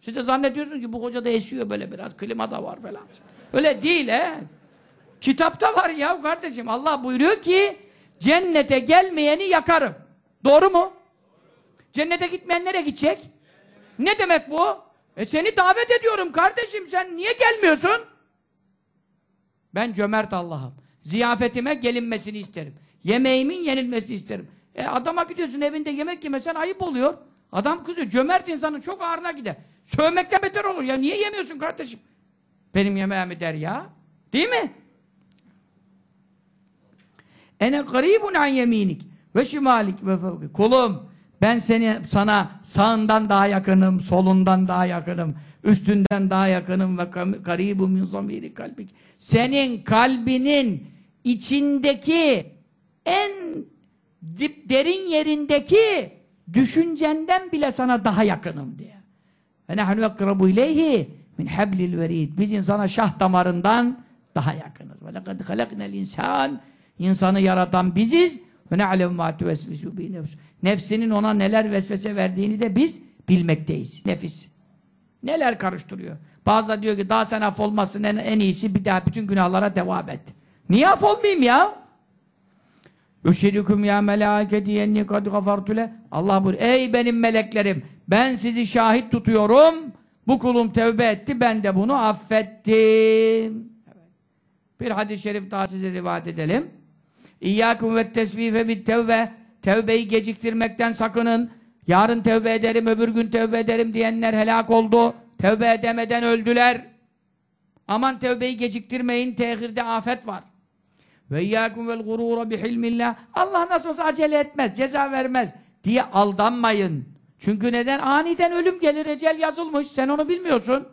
Siz de zannediyorsunuz ki bu hoca da esiyor böyle biraz. Klima da var falan. Öyle değil he. Kitapta var ya kardeşim. Allah buyuruyor ki cennete gelmeyeni yakarım. Doğru mu? Cennete gitmeyen nereye gidecek? Ne demek bu? E seni davet ediyorum kardeşim. Sen niye gelmiyorsun? Ben cömert Allah'ım. Ziyafetime gelinmesini isterim. Yemeğimin yenilmesini isterim. E adama gidiyorsun evinde yemek yemesen ayıp oluyor. Adam kızıyor. Cömert insanın çok ağrına gider. Sövmekten beter olur. Ya niye yemiyorsun kardeşim? Benim yemeğimi der ya. Değil mi? Ene garibun an yeminik ve şimalik ve fevki. Kulum ben seni sana sağından daha yakınım, solundan daha yakınım, üstünden daha yakınım ve garibu min zamiri kalbik. Senin kalbinin içindeki en dip derin yerindeki düşüncenden bile sana daha yakınım diye. Ve nehnu akrabu ileyhi min hablil verid. Biz insana şah damarından daha yakınız. Ve lekad halaknel insan insanı yaratan biziz. Nefsinin ona neler vesvese verdiğini de biz bilmekteyiz. Nefis. Neler karıştırıyor. Bazıları diyor ki daha sen af olmasın en, en iyisi bir daha bütün günahlara devam et. Niye af olmayayım ya? Üşhedüküm ya melâketi yenni kad gafartule. Allah buyuruyor. Ey benim meleklerim ben sizi şahit tutuyorum. Bu kulum tevbe etti ben de bunu affettim. Bir hadis-i şerif daha size rivayet edelim. İyyâkum ve tesvife bit tevbe. Tevbeyi geciktirmekten sakının. Yarın tevbe ederim, öbür gün tevbe ederim diyenler helak oldu. Tevbe edemeden öldüler. Aman tevbeyi geciktirmeyin, tehirde afet var. Ve iyyâkum vel gurûra bihilmillah. Allah nasıl olsa acele etmez, ceza vermez diye aldanmayın. Çünkü neden? Aniden ölüm gelir, ecel yazılmış. Sen onu bilmiyorsun.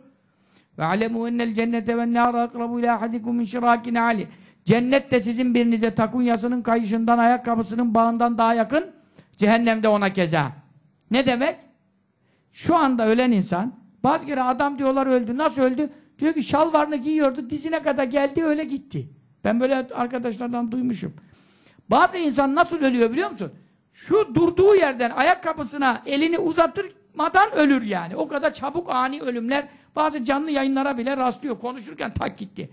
Ve alemu ennel cennete ve nâra akrabu ilâ hadikum min şirâkin âli. Cennet de sizin birinize takunyasının kayışından, ayakkabısının bağından daha yakın. Cehennemde ona keza. Ne demek? Şu anda ölen insan, bazı kere adam diyorlar öldü. Nasıl öldü? Diyor ki şalvarını giyiyordu, dizine kadar geldi, öyle gitti. Ben böyle arkadaşlardan duymuşum. Bazı insan nasıl ölüyor biliyor musun? Şu durduğu yerden ayakkabısına elini uzatırmadan ölür yani. O kadar çabuk ani ölümler bazı canlı yayınlara bile rastlıyor. Konuşurken tak gitti.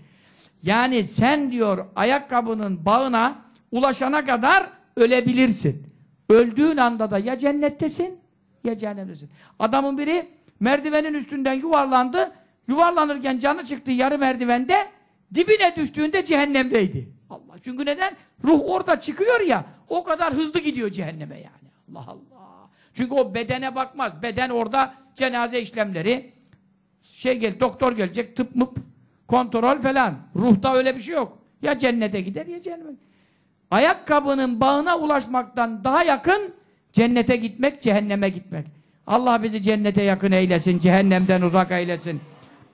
Yani sen diyor ayakkabının bağına ulaşana kadar ölebilirsin. Öldüğün anda da ya cennettesin ya cehennemdesin. Adamın biri merdivenin üstünden yuvarlandı. Yuvarlanırken canı çıktı yarı merdivende. Dibine düştüğünde cehennemdeydi. Allah. Çünkü neden? Ruh orada çıkıyor ya. O kadar hızlı gidiyor cehenneme yani. Allah Allah. Çünkü o bedene bakmaz. Beden orada cenaze işlemleri, şey gel, doktor gelecek, tıp mıp, kontrol falan. Ruhta öyle bir şey yok. Ya cennete gider ya cennete. Ayakkabının bağına ulaşmaktan daha yakın cennete gitmek, cehenneme gitmek. Allah bizi cennete yakın eylesin, cehennemden uzak eylesin.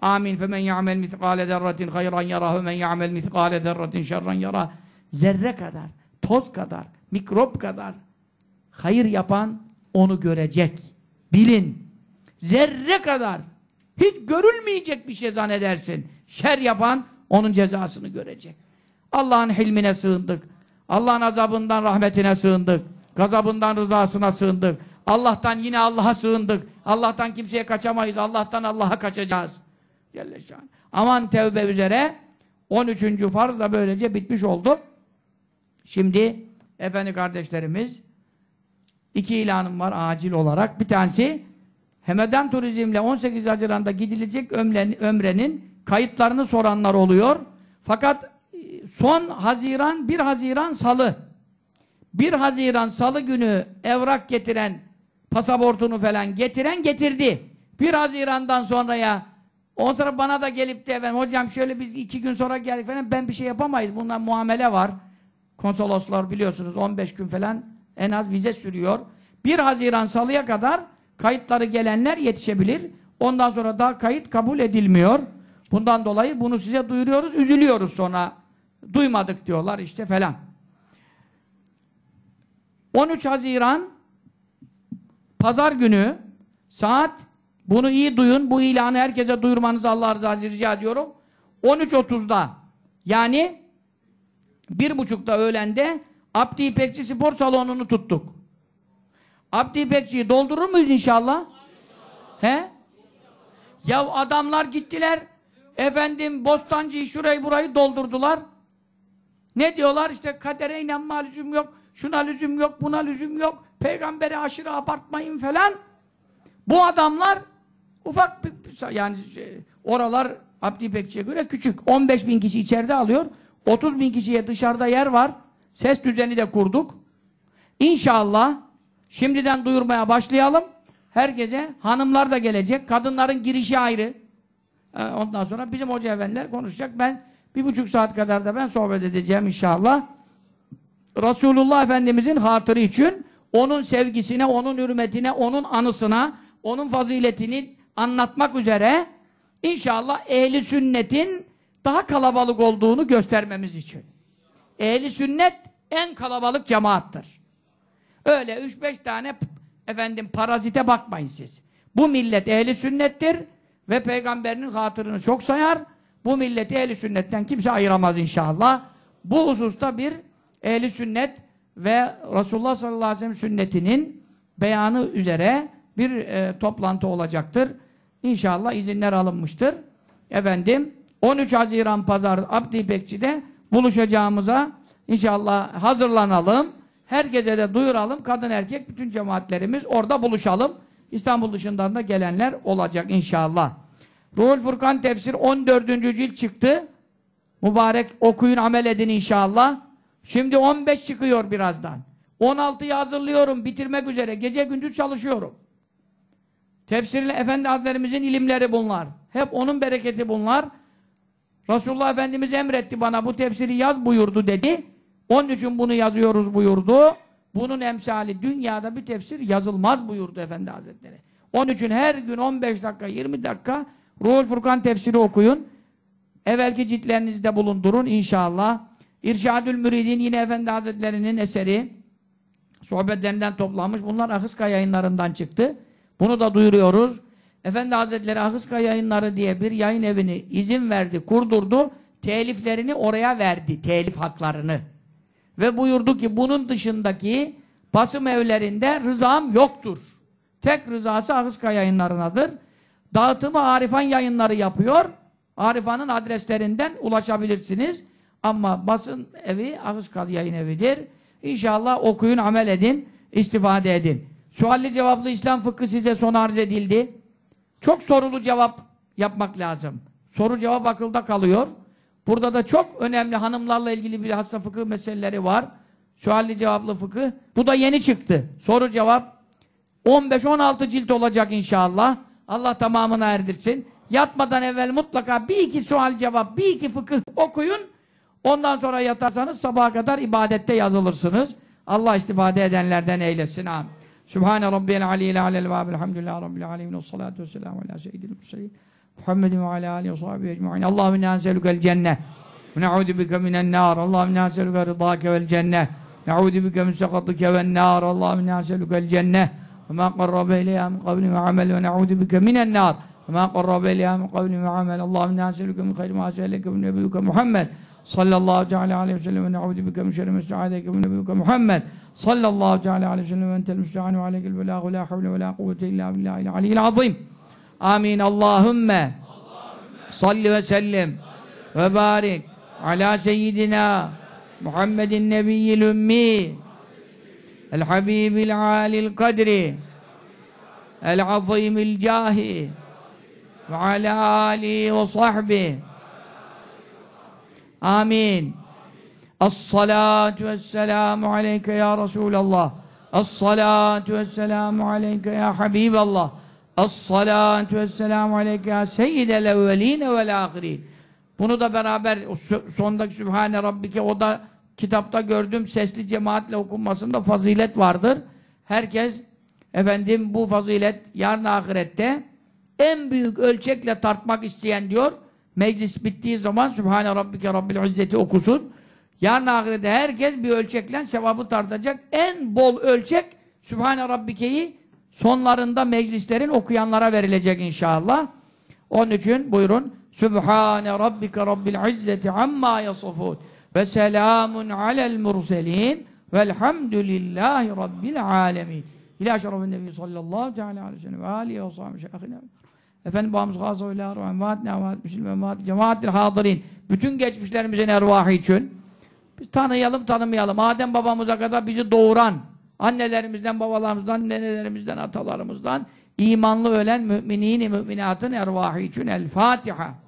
Amin. Femen ya'mel miskale zerratin hayran yara ve men ya'mel miskale zerratin şerran yara. Zerre kadar, toz kadar, mikrop kadar hayır yapan onu görecek. Bilin. Zerre kadar hiç görülmeyecek bir şey zannedersin. Şer yapan onun cezasını görecek. Allah'ın hilmine sığındık. Allah'ın azabından rahmetine sığındık. Gazabından rızasına sığındık. Allah'tan yine Allah'a sığındık. Allah'tan kimseye kaçamayız. Allah'tan Allah'a kaçacağız. Aman tevbe üzere 13. farz da böylece bitmiş oldu. Şimdi efendi kardeşlerimiz iki ilanım var acil olarak. Bir tanesi Hemeden Turizm'le 18 Haziran'da gidilecek ömren- ömrenin kayıtlarını soranlar oluyor. Fakat e, son Haziran 1 Haziran Salı 1 Haziran Salı günü evrak getiren pasaportunu falan getiren getirdi. 1 Haziran'dan sonraya ondan sonra bana da gelip de efendim hocam şöyle biz iki gün sonra geldik falan ben bir şey yapamayız. Bundan muamele var. Konsoloslar biliyorsunuz 15 gün falan en az vize sürüyor. 1 Haziran Salı'ya kadar kayıtları gelenler yetişebilir. Ondan sonra daha kayıt kabul edilmiyor. Bundan dolayı bunu size duyuruyoruz, üzülüyoruz sonra. Duymadık diyorlar işte falan. 13 Haziran Pazar günü saat bunu iyi duyun. Bu ilanı herkese duyurmanızı Allah rızası rica ediyorum. 13.30'da yani bir buçukta öğlende Abdi İpekçi Spor Salonu'nu tuttuk. Abdi İpekçi'yi doldurur muyuz inşallah? He? Ya adamlar gittiler efendim Bostancı'yı şurayı burayı doldurdular. Ne diyorlar? İşte kadere inanma lüzum yok, şuna lüzum yok, buna lüzum yok, peygamberi aşırı abartmayın falan. Bu adamlar ufak bir, yani şey, oralar Abdi İpekçi'ye göre küçük. 15 bin kişi içeride alıyor. 30 bin kişiye dışarıda yer var. Ses düzeni de kurduk. İnşallah şimdiden duyurmaya başlayalım. Herkese hanımlar da gelecek. Kadınların girişi ayrı. Ee, Ondan sonra bizim hoca efendiler konuşacak. Ben bir buçuk saat kadar da ben sohbet edeceğim inşallah. Resulullah Efendimizin hatırı için onun sevgisine, onun hürmetine, onun anısına, onun faziletini anlatmak üzere inşallah ehli sünnetin daha kalabalık olduğunu göstermemiz için. Ehli sünnet en kalabalık cemaattır. Öyle 3-5 tane efendim parazite bakmayın siz. Bu millet ehli sünnettir ve peygamberinin hatırını çok sayar. Bu milleti ehli sünnetten kimse ayıramaz inşallah. Bu hususta bir ehli sünnet ve Resulullah sallallahu aleyhi ve sellem sünnetinin beyanı üzere bir e, toplantı olacaktır. İnşallah izinler alınmıştır. Efendim 13 Haziran Pazar Abdi İpekçi'de buluşacağımıza inşallah hazırlanalım. Herkese de duyuralım. Kadın erkek bütün cemaatlerimiz orada buluşalım. İstanbul dışından da gelenler olacak inşallah. Ruhul Furkan tefsir 14. cilt çıktı. Mübarek okuyun amel edin inşallah. Şimdi 15 çıkıyor birazdan. 16'yı hazırlıyorum bitirmek üzere. Gece gündüz çalışıyorum. Tefsirle Efendi Hazretlerimizin ilimleri bunlar. Hep onun bereketi bunlar. Resulullah Efendimiz emretti bana bu tefsiri yaz buyurdu dedi. Onun için bunu yazıyoruz buyurdu. Bunun emsali dünyada bir tefsir yazılmaz buyurdu Efendi Hazretleri. Onun için her gün 15 dakika 20 dakika Ruhul Furkan tefsiri okuyun. Evvelki ciltlerinizde bulundurun inşallah. İrşadül Müridin yine Efendi Hazretleri'nin eseri. Sohbetlerinden toplanmış. Bunlar Ahıska yayınlarından çıktı. Bunu da duyuruyoruz. Efendi Hazretleri Ahıska yayınları diye bir yayın evini izin verdi, kurdurdu. Teliflerini oraya verdi. Telif haklarını. Ve buyurdu ki bunun dışındaki basım evlerinde rızam yoktur. Tek rızası Ahıska yayınlarınadır. Dağıtımı Arifan yayınları yapıyor. Arifan'ın adreslerinden ulaşabilirsiniz. Ama basın evi Ahıskal yayın evidir. İnşallah okuyun, amel edin, istifade edin. Sualli cevaplı İslam fıkhı size son arz edildi. Çok sorulu cevap yapmak lazım. Soru cevap akılda kalıyor. Burada da çok önemli hanımlarla ilgili bir hassa fıkıh meseleleri var. Sualli cevaplı fıkıh. Bu da yeni çıktı. Soru cevap 15-16 cilt olacak inşallah. Allah tamamına erdirsin. Yatmadan evvel mutlaka bir iki sual cevap, bir iki fıkıh okuyun. Ondan sonra yatarsanız sabaha kadar ibadette yazılırsınız. Allah istifade edenlerden eylesin. Amin. Sübhane Rabbiyel aliyyil alel ve elhamdülillahi Rabbil alemin. Salatu ve selamu ala seyyidil murselin. Muhammedin ve ala alihi ve sahbihi ecma'in. Allahümme inna neselükel cenneh. Ve ne'udu bike minen nar. Allahümme inna neselüke rıdâke vel cenneh. Ne'udu bike min sekatike ven nar. Allahümme inna neselükel cenneh. Ve ma qarrabe ileyha min kavli ve amel. Ve ne'udu bike minen nar. Ve ma qarrabe ileyha min kavli ve amel. Allahümme inna neselüke min hayri ma se'eleke min nebiyyuke Muhammed. Sallallahu teala aleyhi ve sellem ve ne'udu bike min şerri ma sta'adeke min nebiyyuke Muhammed. Sallallahu teala aleyhi ve sellem ve entel müsta'an ve aleykel belâhu la havle ve la kuvvete illa billahil aliyyil azim. Amin. Allahümme salli ve sellim ve barik ala seyyidina Muhammedin nebiyyil ümmi el habibil alil kadri el azimil cahi ve ala alihi ve sahbihi Amin. Es-salatu vesselamu aleyke ya Resulallah. Es-salatu vesselamu aleyke ya Habiballah. Es-salatu vesselamu aleyke ya seyyidel evveline vel ahirin. Bunu da beraber sondaki Sübhane Rabbike o da kitapta gördüğüm sesli cemaatle okunmasında fazilet vardır. Herkes efendim bu fazilet yarın ahirette en büyük ölçekle tartmak isteyen diyor meclis bittiği zaman Sübhane Rabbike Rabbil İzzeti okusun. Yarın ahirette herkes bir ölçekle sevabı tartacak. En bol ölçek Sübhane Rabbike'yi sonlarında meclislerin okuyanlara verilecek inşallah. Onun için buyurun Sübhane Rabbike Rabbil İzzeti amma yasifun ve selamun alel murselin velhamdülillahi Rabbil alemin. İlâ şerefin nebi sallallahu teala aleyhi ve sellem ve âlihi ve sahbihi şeyhine. Efendim babamız gazı ve vaatne vaat mişil ve vaat cemaatil hadirin. Bütün geçmişlerimizin ervahı için biz tanıyalım tanımayalım. Adem babamıza kadar bizi doğuran annelerimizden, babalarımızdan, nenelerimizden, atalarımızdan imanlı ölen müminin müminatın ervahı için El Fatiha.